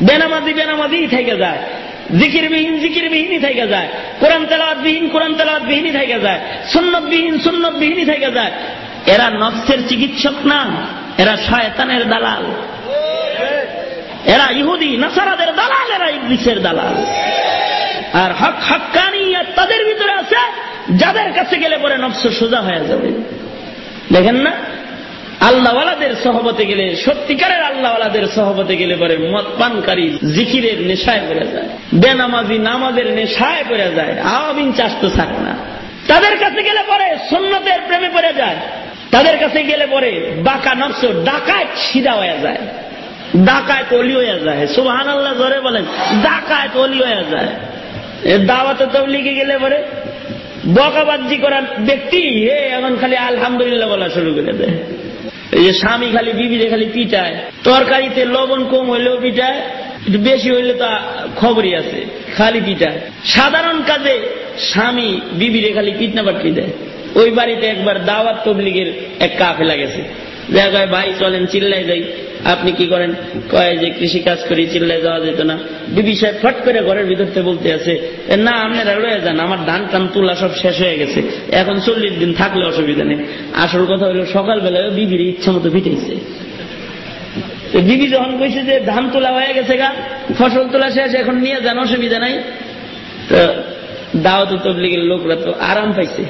বেনামাজি বেনামাজি থেকে যায়। জিকির বিহীন জিকির বিহীনই থেকে যায়। কোরআন তেলাওয়াত বিহীন কোরআন তেলাওয়াত বিহীনই থেকে যায়। সুন্নত বিহীন সুন্নত বিহীনই থেকে যায়। এরা নফসের চিকিৎসক না, এরা শয়তানের দালাল। এরা ইহুদি, নাসারাদের দালাল, এরা ইংলিশের দালাল। আর হক হকানি তাদের ভিতরে আছে, যাদের কাছে গেলে পরে নফস সোজা হয়ে যাবে। দেখেন না? আল্লাহওয়ালাদের সহবতে গেলে, সত্যিকারের আল্লাহওয়ালাদের সহবতে গেলে পরে মদ পানকারী জিকিরের নেশায় পড়ে যায়। বেনামাজি নামাজের নেশায় পড়ে যায়। আওয়াবিন চাষ তো থাকে না। তাদের কাছে গেলে পরে সন্ন্যতের প্রেমে পড়ে যায়। তাদের কাছে গেলে পরে বাঁকা নকশ ডাকায় সিধা হয়ে যায়। ডাকায় অলি হয়ে যায়। সুবাহান আল্লাহ ধরে বলেন ডাকায় অলি হয়ে যায়। দাওয়াতে তবলিগে গেলে পরে বকাবাজি করার ব্যক্তি হে এখন খালি আলহামদুলিল্লাহ বলা শুরু করে দেয়। এই যে স্বামী খালি বিবিরে খালি পিটায়, তরকারিতে লবণ কম হইলেও পিটায়, একটু বেশি হইলে তো খবরই আছে, খালি পিটায়। সাধারণ কাজে স্বামী বিবিরে খালি পিটনা পাটকি দেয়। ওই বাড়িতে একবার দাওয়াত তবলিগের এক কাফেলা গেছে। দেখা ভাই, চলেন, চিল্লাই যাই। আপনি কি করেন? কয় যে, কৃষি কাজ করি চিল্লাই যাওয়া যেত না। বিবি সাহেব ফট করে ঘরের ভিতরতে বলতে আছে, না, আপনারা রয়ে যান, আমার ধান টান তোলা সব শেষ হয়ে গেছে। এখন চল্লিশ দিন থাকলে অসুবিধা নেই। আসল কথা হলো সকালবেলায় বিবির ইচ্ছা মতো পিটাইছে বিবি যখন কইছে যে, ধান তোলা হয়ে গেছে গা, ফসল তোলা শেষ, এখন নিয়ে যান, অসুবিধা নাই। তো দাওয়াত তবলিগের লোকরা তো আরাম পাইছে।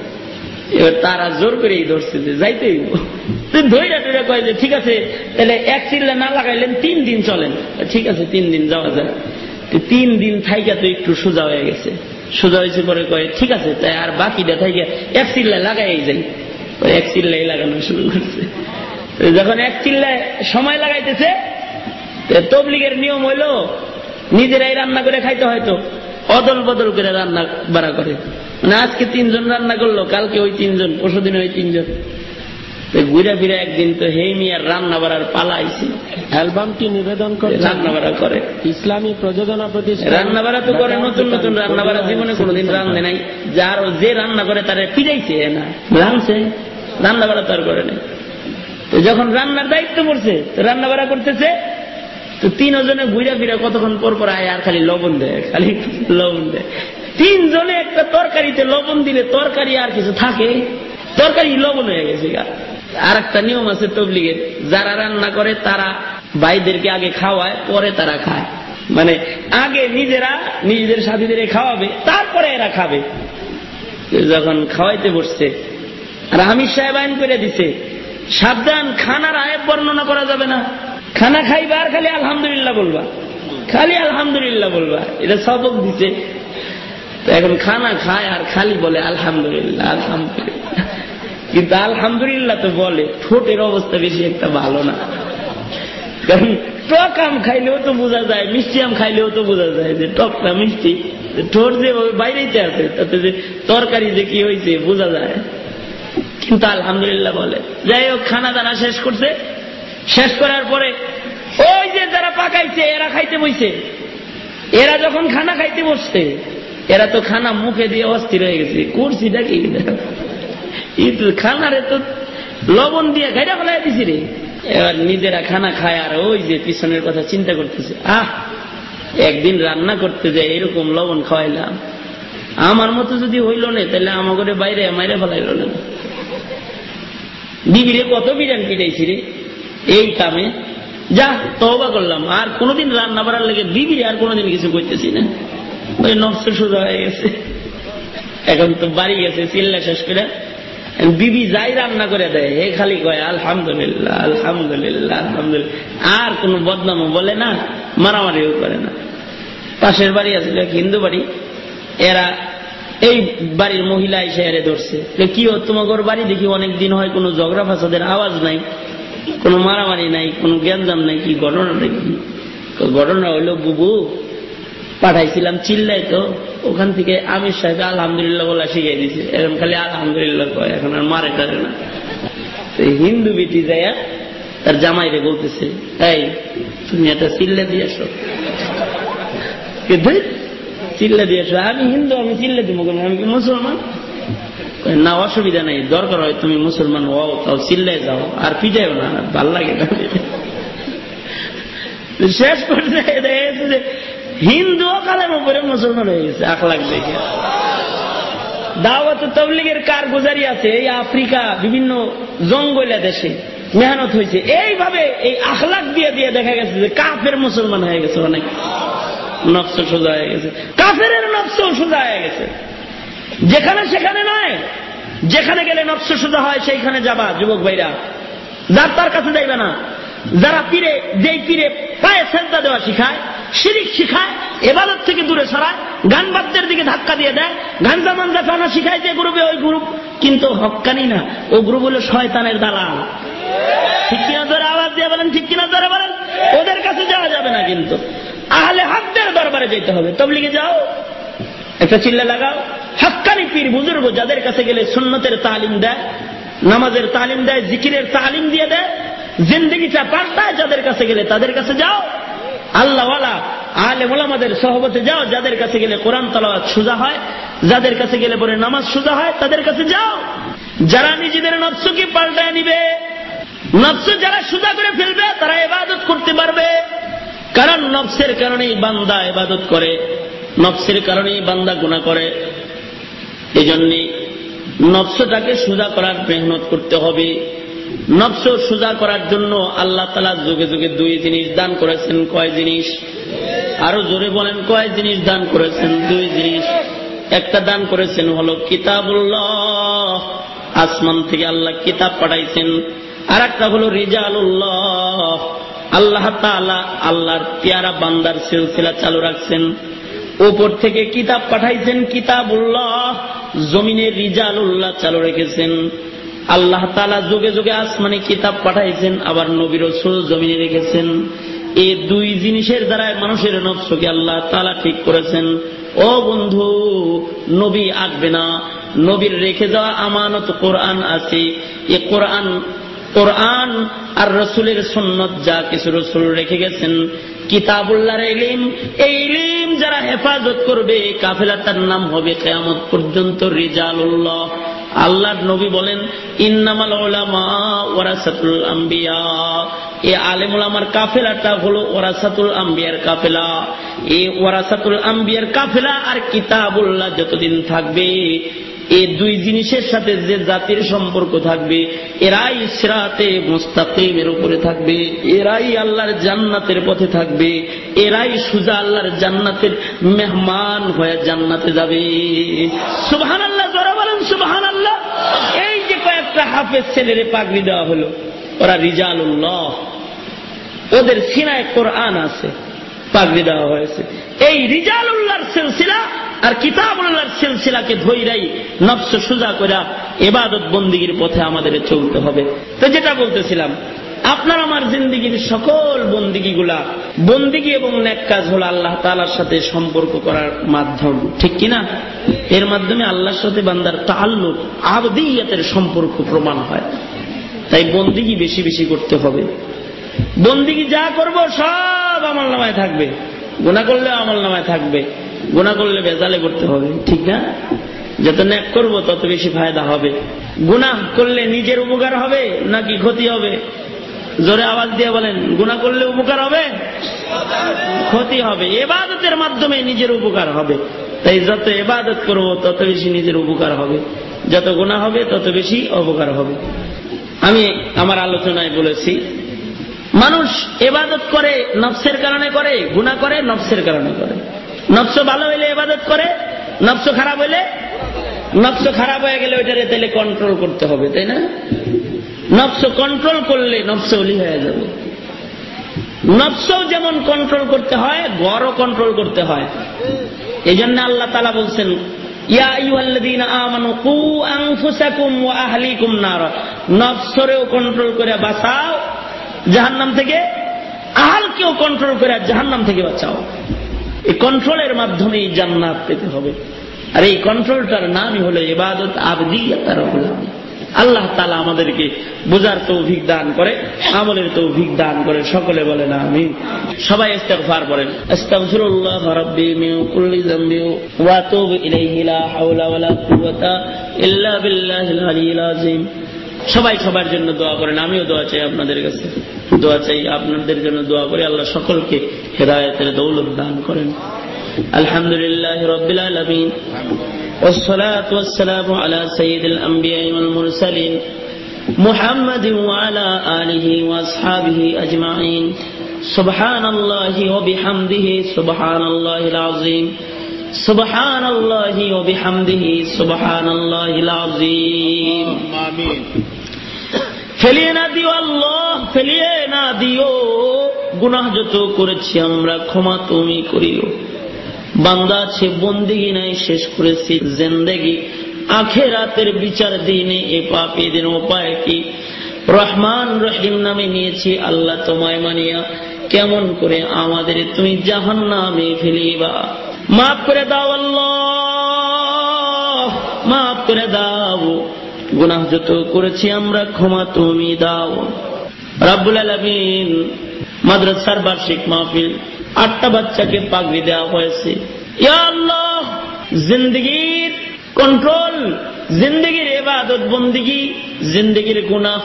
এবার তারা জোর করে ধরছে যে, যাইতেই ধৈরা টৈরা কয় যে, ঠিক আছে, তাহলে এক চিল্লা না লাগাইলেন, তিন দিন চলেন। ঠিক আছে, তিন দিন, যাওয়া যায় তিন দিন থাইকা তো একটু সোজা হয়ে গেছে। সোজা হয়েছে পরে কয়, ঠিক আছে, তাই আর বাকিটা থাইকা, এক চিল্লা লাগাই যাই। এক চিল্লাই লাগানো শুরু করছে। যখন এক চিল্লায় সময় লাগাইতেছে তবলিগের নিয়ম হইল, নিজেরাই রান্না করে খাইতে হয়তো অদল বদল করে রান্না বাড়া করে। মানে আজকে তিনজন রান্না করল, কালকে ওই তিনজন পরশু দিন ওই তিনজন। ঘুরে ফিরে একদিন তো হে মিয়ার রান্না বাড়ার পালা আইছে অ্যালবামটি নিবেদন করে রান্না বাড়া করে। ইসলামী প্রযোজনা প্রতিষ্ঠান রান্না বাড়া তো করে নতুন নতুন রান্না বাড়া জীবনে কোনোদিন রান্ধে নাই। যার যে রান্না করে তারা পিজাইছে না। রাঁধছে। রান্না বাড়া তো আর করে নাই। তো যখন রান্নার দায়িত্ব পড়ছে রান্না বাড়া করতেছে। তো তিনজনে ঘুরে ফিরে কতক্ষণ পর পর আয় আর খালি লবণ দেয় খালি লবণ দেয়। তিনজনে একটা তরকারিতে লবণ দিলে তরকারি আর কিছু থাকে। তরকারি লবণ হয়ে গেছে আর একটা নিয়ম আছে তবলিগের, যারা রান্না করে তারা ভাইদেরকে আগে খাওয়ায়, পরে তারা খায়। মানে আগে নিজেরা নিজেদের সাথীদের খাওয়াবে, তারপরে এরা খাবে। যখন খাওয়াইতে বসছে, আর আমির সাহেব আইন করে দিছে, সাবধান খানার আয়েব বর্ণনা করা যাবে না। খানা খাইবা আর খালি আলহামদুলিল্লাহ বলবা। খালি আলহামদুলিল্লাহ বলবা, এটা সবক দিছে। এখন খানা খায় আর খালি বলে আলহামদুলিল্লাহ আলহামদুলিল্লাহ। কিন্তু আলহামদুলিল্লাহ তো বলে, ঠোঁটের অবস্থা বেশি একটা ভালো না। কারণ টক আম খাইলেও তো বোঝা যায়, মিষ্টি আম খাইলেও তো বোঝা যায় যে টকটা মিষ্টি। ঠোঁট যে বাইরেতে আছে, তাতে যে তরকারি যে কি হয়েছে বোঝা যায়। কিন্তু আলহামদুলিল্লাহ বলে, যাই হোক, খানা দানা শেষ করছে। শেষ করার পরে ওই যে যারা পাকাইছে, এরা খাইতে বইছে। এরা যখন খানা খাইতে বসছে, এরা তো খানা মুখে দিয়ে অস্থির হয়ে গেছে। করছিটা কি? খানারে তো লবণ দিয়ে গাইরা ফেলাই দিছি রে। এবার নিজেরা খানা খায় আর ওই যে পিছনের কথা চিন্তা করতেছে, আহ, একদিন রান্না করতে যায় এরকম লবণ খাওয়াইলাম। আমার মতো যদি হইল না, তাহলে আমাকে বাইরে মাইরে ফেলাইল না। বিবিরে কত বিরিয়ানি পিটাইছি রে। এই কামে যা তবা করলাম, আর কোনোদিন রান্না বাড়ার লেগে বিবিরে আর কোনোদিন কিছু করতেছি না। ওই নষ্ট শুরু হয়ে গেছে। এখন তো বাড়ি গেছে, চিল্লা শেষ করে। বিবি যাই রান্না করে দেয় হে খালি কয়, আলহামদুলিল্লাহ আলহামদুলিল্লাহ আলহামদুলিল্লাহ। আর কোন বদনামও বলে না, মারামারিও করে না। পাশের বাড়ি আছে হিন্দু বাড়ি, এরা এই বাড়ির মহিলা এসে এরে ধরছে। কি তোমার বাড়ি দেখি অনেক দিন হয় কোনো ঝগড়া ফাসাদের আওয়াজ নাই, কোনো মারামারি নাই, কোনো জ্ঞানজাম নাই, কি ঘটনা দেখি ঘটনা হইল বুবু পাঠাইছিলাম চিল্লাই তো ওখান থেকে আমির সাহেব আলহামদুলিল্লাহ বলা শিখিয়ে দিছে। এখন খালি আলহামদুলিল্লাহ কয়, এখন আর মারে টারে না। হিন্দু বিটি যায় তার জামাইরে বলতেছে, এই, তুমি একটা চিল্লা দিয়ে আসো। চিল্লা দিয়ে আসো। আমি হিন্দু, আমি চিল্লা দিব কেন? আমি কি মুসলমান? না, অসুবিধা নেই, দরকার হয় তুমি মুসলমান হও, তাও চিল্লাই যাও, আর পিটাইও না, ভালো লাগে শেষ করতে হিন্দু কালের উপরে মুসলমান হয়ে গেছে, আখলাখ দেখে। দাওয়াত তবলিগের কার গুজারি আছে, এই আফ্রিকা বিভিন্ন জঙ্গলা দেশে মেহনত হয়েছে। এইভাবে এই আখলাখ দিয়ে দিয়ে দেখা গেছে যে কাফের মুসলমান হয়ে গেছে অনেক। নকশ সোজা হয়ে গেছে। কাফের নকশ সোজা হয়ে গেছে। যেখানে সেখানে নয়, যেখানে গেলে নকশ সোজা হয়, সেইখানে যাবা, যুবক ভাইরা। যার তার কাছে যাইবে না। যারা পীরে, যেই পীরে পায়ে সেজদা দেওয়া শিখায় শিরিক শিখায়, এবাদত থেকে দূরে সরায়, গান বাদ্যের দিকে ধাক্কা দিয়ে দেয় গাঞ্জা মাঞ্জা টানা শিখায় যে গ্রুপে ওই গ্রুপ। কিন্তু হকানি না, ও গ্রুপ হলো শয়তানের দালাল। ঠিক কিনা ধরে আওয়াজ দিয়ে বলেন, ঠিক কিনা ধরে বলেন? ওদের কাছে যাওয়া যাবে না কিন্তু। আহলে হাকদের দরবারে যেতে হবে। তবলিগে যাও, একটা চিল্লা লাগাও। হাক্কানি পীর বুজুর্গ যাদের কাছে গেলে সুন্নতের তালিম দেয়, নামাজের তালিম দেয়, জিকিরের তালিম দিয়ে দেয়, জিন্দগিটা পাল্টায় যাদের কাছে গেলে তাদের কাছে যাও। আল্লাহওয়ালা আলে মোলামাদের সহবতে যাও, যাদের কাছে গেলে কোরআন তালাওয়াত সোজা হয়, যাদের কাছে গেলে পরে নামাজ সোজা হয়, তাদের কাছে যাও। যারা নিজেদের নফসকে পাল্টায় নিবে, নফস যারা সোজা করে ফেলবে, তারা এবাদত করতে পারবে। কারণ নফসের কারণেই বান্দা এবাদত করে, নফসের কারণেই বান্দা গুণা করে। এই জন্যে নফসটাকে সোজা করার মেহনত করতে হবে। নফস সোজা করার জন্য আল্লাহ তালা যুগে যুগে দুই জিনিস দান করেছেন। কয় জিনিস? আরও জোরে বলেন, কয় জিনিস দান করেছেন? দুই জিনিস। একটা দান করেছেন হলো কিতাবুল্লাহ। আসমান থেকে আল্লাহ কিতাব পাঠাইছেন। আর একটা হলো রিজালুল্লাহ। আল্লাহ তালা আল্লাহর পেয়ারা বান্দার সিলসিলা চালু রাখছেন। ওপর থেকে কিতাব পাঠাইছেন কিতাবুল্লাহ। জমিনে রিজালুল্লাহ চালু রেখেছেন। আল্লাহ তালা যুগে যুগে আসমানে কিতাব পাঠাইছেন, আবার নবী রসুল জমিনে রেখেছেন। এই দুই জিনিসের দ্বারাই মানুষের নফসকে আল্লাহ তালা ঠিক করেছেন। ও বন্ধু, নবী আঁকবে না। নবীর রেখে যাওয়া আমানত কোরআন আছে। এ কোরআন কোরআন আর রসুলের সন্ন্যত যা কিছু রসুল রেখে গেছেন কিতাবুল্লাহর ইলিম। এই ইলিম যারা হেফাজত করবে কাফেলাটার নাম হবে কেয়ামত পর্যন্ত রিজালুল্লাহ। আল্লাহর নবী বলেন, ইন্নামাল ওলামা ওরাসাতুল আম্বিয়া। এ আলেমুল আমার কাফেলাটা হলো ওরাসাতুল আম্বিয়ার কাফেলা। এই ওয়ারাসাতুল আম্বিয়ার কাফেলা আর কিতাবুল্লাহ যতদিন থাকবে এই দুই জিনিসের সাথে যে জাতির সম্পর্ক থাকবে, এরাই সিরাতে মুস্তাকিমের উপরে থাকবে, এরাই আল্লাহর জান্নাতের পথে থাকবে, এরাই সুজা আল্লাহর জান্নাতের মেহমান হয়ে জান্নাতে যাবে। সুবহান আল্লাহ জোরা বলেন সুবহান আল্লাহ এই যে কয়েকটা হাফেজ ছেলেরে পাগড়ি দেওয়া হলো, ওরা রিজাল রিজালুল্লাহ। ওদের সিনায় কোরআন আছে, পাগড়ি দেওয়া হয়েছে। এই রিজাল উল্লাহর সিলসিলা আর কিতাব উল্লাহর সিলসিলাকে ধৈরাই নফস সুজা করে এবাদত বন্দিগির পথে আমাদের চলতে হবে। তো যেটা বলতেছিলাম, আপনার আমার জিন্দিগির সকল বন্দিগিগুলা, বন্দিগি এবং নেক কাজ হল আল্লাহ তালার সাথে সম্পর্ক করার মাধ্যম, ঠিক কিনা? এর মাধ্যমে আল্লাহর সাথে বান্দার তাল্লুক আবদিয়াতের সম্পর্ক প্রমাণ হয়। তাই বন্দিগি বেশি বেশি করতে হবে। বন্দিগি যা করব সব আমল নামায় থাকবে। গুণা করলে আমল নামায় থাকবে, গুণা করলে বেজালে করতে হবে, ঠিক না? যত ন্যাক করব, তত বেশি ফায়দা হবে। গুণা করলে নিজের উপকার হবে, নাকি ক্ষতি হবে? জোরে আওয়াজ দিয়ে বলেন, গুণা করলে উপকার হবে? ক্ষতি হবে। এবাদতের মাধ্যমে নিজের উপকার হবে। তাই যত এবাদত করব, তত বেশি নিজের উপকার হবে। যত গুণা হবে, তত বেশি অপকার হবে। আমি আমার আলোচনায় বলেছি মানুষ এবাদত করে, নফসের কারণে করে গুণা করে, নফসের কারণে করে। নফস ভালো হইলে এবাদত করে, নফস খারাপ হইলে, নফস খারাপ হয়ে গেলে ওইটারে তাহলে কন্ট্রোল করতে হবে, তাই না? নফস কন্ট্রোল করলে নফস অলি হয়ে যাবে। নফসও যেমন কন্ট্রোল করতে হয়, গড়ও কন্ট্রোল করতে হয়। এই জন্য আল্লাহ তালা বলছেন নফসরেও কন্ট্রোল করে বাঁচাও জাহান্নাম থেকে আহালকেও কন্ট্রোল করে জাহান্নাম থেকে বাঁচাও। এই কন্ট্রোলের মাধ্যমে জান্নাত পেতে হবে। আর এই কন্ট্রোলটার নামই হলো ইবাদত আবদিয়াতার আল্লাহ তালা আমাদেরকে বোঝার তৌভিক দান করে, আমলের তৌভিক দান করে, সকলে বলে না আমি সবাই ইস্তেগফার করেন আস্তাগফিরুল্লাহ সবাই সবার জন্য দোয়া করেন আমিও দোয়া চাই আপনাদের কাছে দোয়া চাই আপনাদের জন্য দোয়া করে আল্লাহ সকলকে হেদায়তের দৌলত দান করেন আলহামদুলিল্লাহ রবিল আলমিন والصلاة والسلام على سيد الأنبياء والمرسلين محمد وعلى آله وأصحابه أجمعين سبحان الله وبحمده سبحان الله العظيم سبحان الله وبحمده سبحان الله العظيم آمين ফেলিয়ে না দিও আল্লাহ ফেলিয়ে না দিও গুনাহ যত করেছি আমরা ক্ষমা তুমি করিও বান্দা আছে বন্দিগি নাই শেষ করেছি জেন্দেগি আখেরাতের বিচার দিনে এ পাপি দিন উপায় কি রহমান রহিম নামে নিয়েছি আল্লাহ তোমায় মানিয়া কেমন করে আমাদের তুমি জাহান নামে ফেলিবা মাফ করে দাও আল্লাহ, মাফ করে দাও। গুনাহ যত করেছি আমরা ক্ষমা তুমি দাও। রাব্বুল আলমিন মাদ্রাসার বার্ষিক মাহফিল আটটা বাচ্চাকে পাগড়ি দেওয়া হয়েছে। আল্লাহ, জিন্দগির কন্ট্রোল, জিন্দগির এবাদত বন্দিগি, জিন্দগির গুনাহ,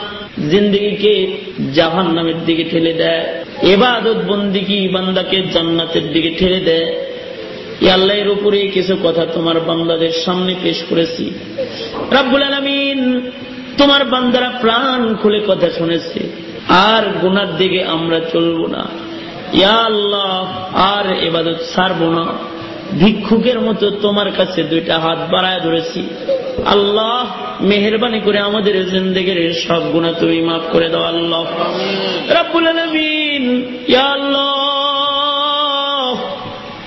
জিন্দগিকে জাহান নামের দিকে ঠেলে দেয়। এবাদত বন্দিগি বান্দাকে জান্নাতের দিকে ঠেলে দেয়। আল্লাহর উপরে কিছু কথা তোমার বান্দাদের সামনে পেশ করেছি। রাব্বুল আলমিন তোমার বান্দারা প্রাণ খুলে কথা শুনেছে। আর গুনার দিকে আমরা চলবো না। ইয়া আল্লাহ আর এবাদত ছাড়বো না। ভিক্ষুকের মতো তোমার কাছে দুইটা হাত বাড়ায় ধরেছি। আল্লাহ মেহরবানি করে আমাদের জিন্দগির সব গুণা তুমি মাফ করে দাও আল্লাহ। রাব্বুল আলামিন ইয়া আল্লাহ।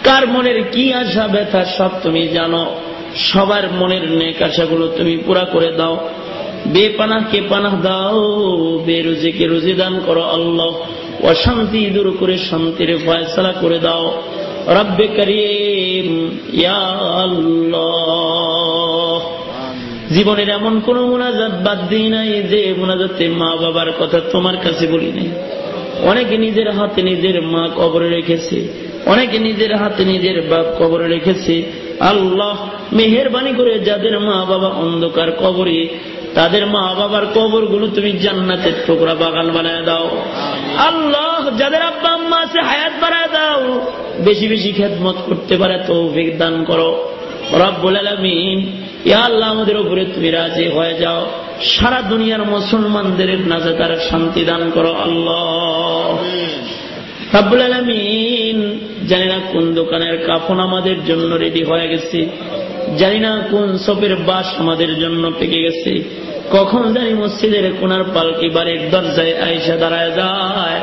কার মনের কি আশা ব্যথা সব তুমি জানো। সবার মনের নেক আশাগুলো তুমি পুরা করে দাও। বেপানাহকে পানাহ দাও, বেরুজিকে রুজি দান করো আল্লাহ। অশান্তি দূর করে শান্তির ফয়সলা করে দাও। রব্বে করিম জীবনের এমন কোন মোনাজাত বাদ দিই নাই যে মোনাজাতে মা বাবার কথা তোমার কাছে বলি নাই। অনেকে নিজের হাতে নিজের মা কবরে রেখেছে। অনেকে নিজের হাতে নিজের বাপ কবরে রেখেছে। আল্লাহ মেহরবানি করে যাদের মা বাবা অন্ধকার কবরে, তাদের মা বাবার কবরগুলো তুমি জান্নাতের টুকরা বাগান বানায় দাও। আল্লাহ যাদের আব্বা আম্মা আছে, হায়াত বাড়ায় দাও। বেশি বেশি খেদমত করতে পারে তো দান করো। আলমিন, ইয়া আল্লাহ আমাদের উপরে তুমি রাজি হয়ে যাও। সারা দুনিয়ার মুসলমানদের নাজে তার শান্তি দান করো আল্লাহ। রাব্বুল আলমিন জানি না কোন দোকানের কাফন আমাদের জন্য রেডি হয়ে গেছে জানি না কোন সপের বাস আমাদের জন্য পেকে গেছে কখন জানি মসজিদের কোনার পালকি বাড়ির দরজায় আইসা দাঁড়ায় যায়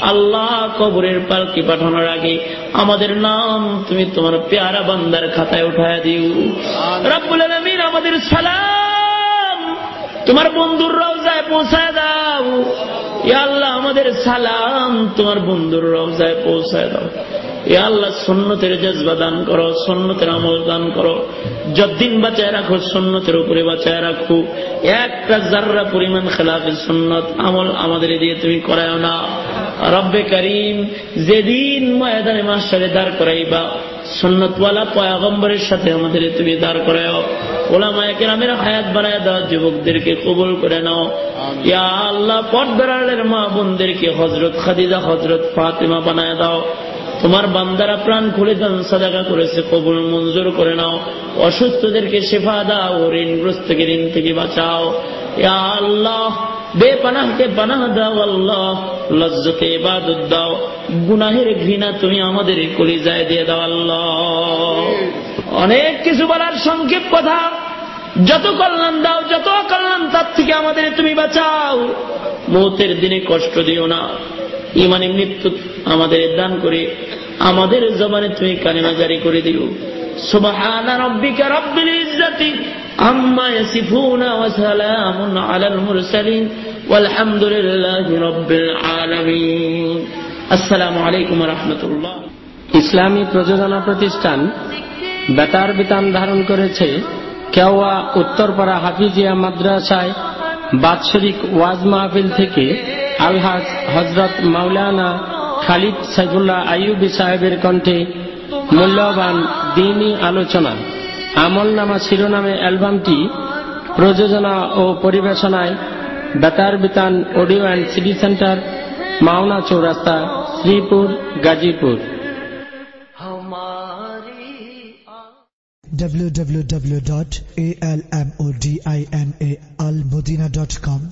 আল্লাহ কবরের পালকি পাঠানোর আগে আমাদের নাম তুমি তোমার পেয়ারা বান্দার খাতায় উঠায় দিও। রাব্বুল আলমিন আমাদের সালাম তোমার বন্ধুর রওজায় পৌঁছায় দাও। ইয়া আল্লাহ আমাদের সালাম তোমার বন্ধুর রমজায় পৌঁছায় দাও। ইয়া আল্লাহ সন্ন্যতের জজবা দান করো সন্ন্যতের আমল দান করো। যদ্দিন বাঁচায় রাখো সন্ন্যতের উপরে বাঁচায় রাখো। একটা জাররা পরিমাণ খেলাফে সন্ন্যত আমল আমাদের দিয়ে তুমি করায় না। রব্বে করিম যেদিন ময়দানে মাস্টারে দাঁড় করাইবা সন্ন্যতওয়ালা পয়াগম্বরের সাথে আমাদের তুমি দাঁড় করায় ওলামায় কেরামের হায়াত বানায় দাও যুবকদেরকে কবুল করে নাও। ইয়া আল্লাহ পটবেড়ালের মা বোনদেরকে হজরত খাদিজা হজরত ফাতেমা বানায় দাও। তোমার বান্দারা প্রাণ খুলে দান সাদাকা করেছে, কবুল মঞ্জুর করে নাও। অসুস্থদেরকে শেফা দাও ঋণগ্রস্তকে ঋণ থেকে বাঁচাও। আল্লাহ, বেপানাহকে পানাহ দাও আল্লাহ লজ্জতে ইবাদত দাও। গুনাহের ঘৃণা তুমি আমাদের কলিজায় দিয়ে দাও আল্লাহ। অনেক কিছু বলার সংক্ষেপ কথা। যত কল্যাণ দাও, যত কল্যাণ তার থেকে আমাদের তুমি বাঁচাও। মৌতের দিনে কষ্ট দিও না। ইমানে মৃত্যু আমাদের দান করে, আমাদের জবানে তুমি কানেমা জারি করে দিও। ইসলামী প্রযোজনা প্রতিষ্ঠান বেতার বিতান ধারণ করেছে কেওয়া উত্তরপাড়া হাফিজিয়া মাদ্রাসায় বাৎসরিক ওয়াজ মাহফিল থেকে আলহাজ হজরত মাওলানা খালিদ সাইফুল্লাহ আইয়ুবী সাহেবের কণ্ঠে মূল্যবান দিনী আলোচনা। আমলনামা শিরোনামে অ্যালবামটি প্রযোজনা ও পরিবেশনায় Betar Bitan audio and CD centre, Mawna Chourasta, Sreepur, Gazipur. www.almodinaalmodina.com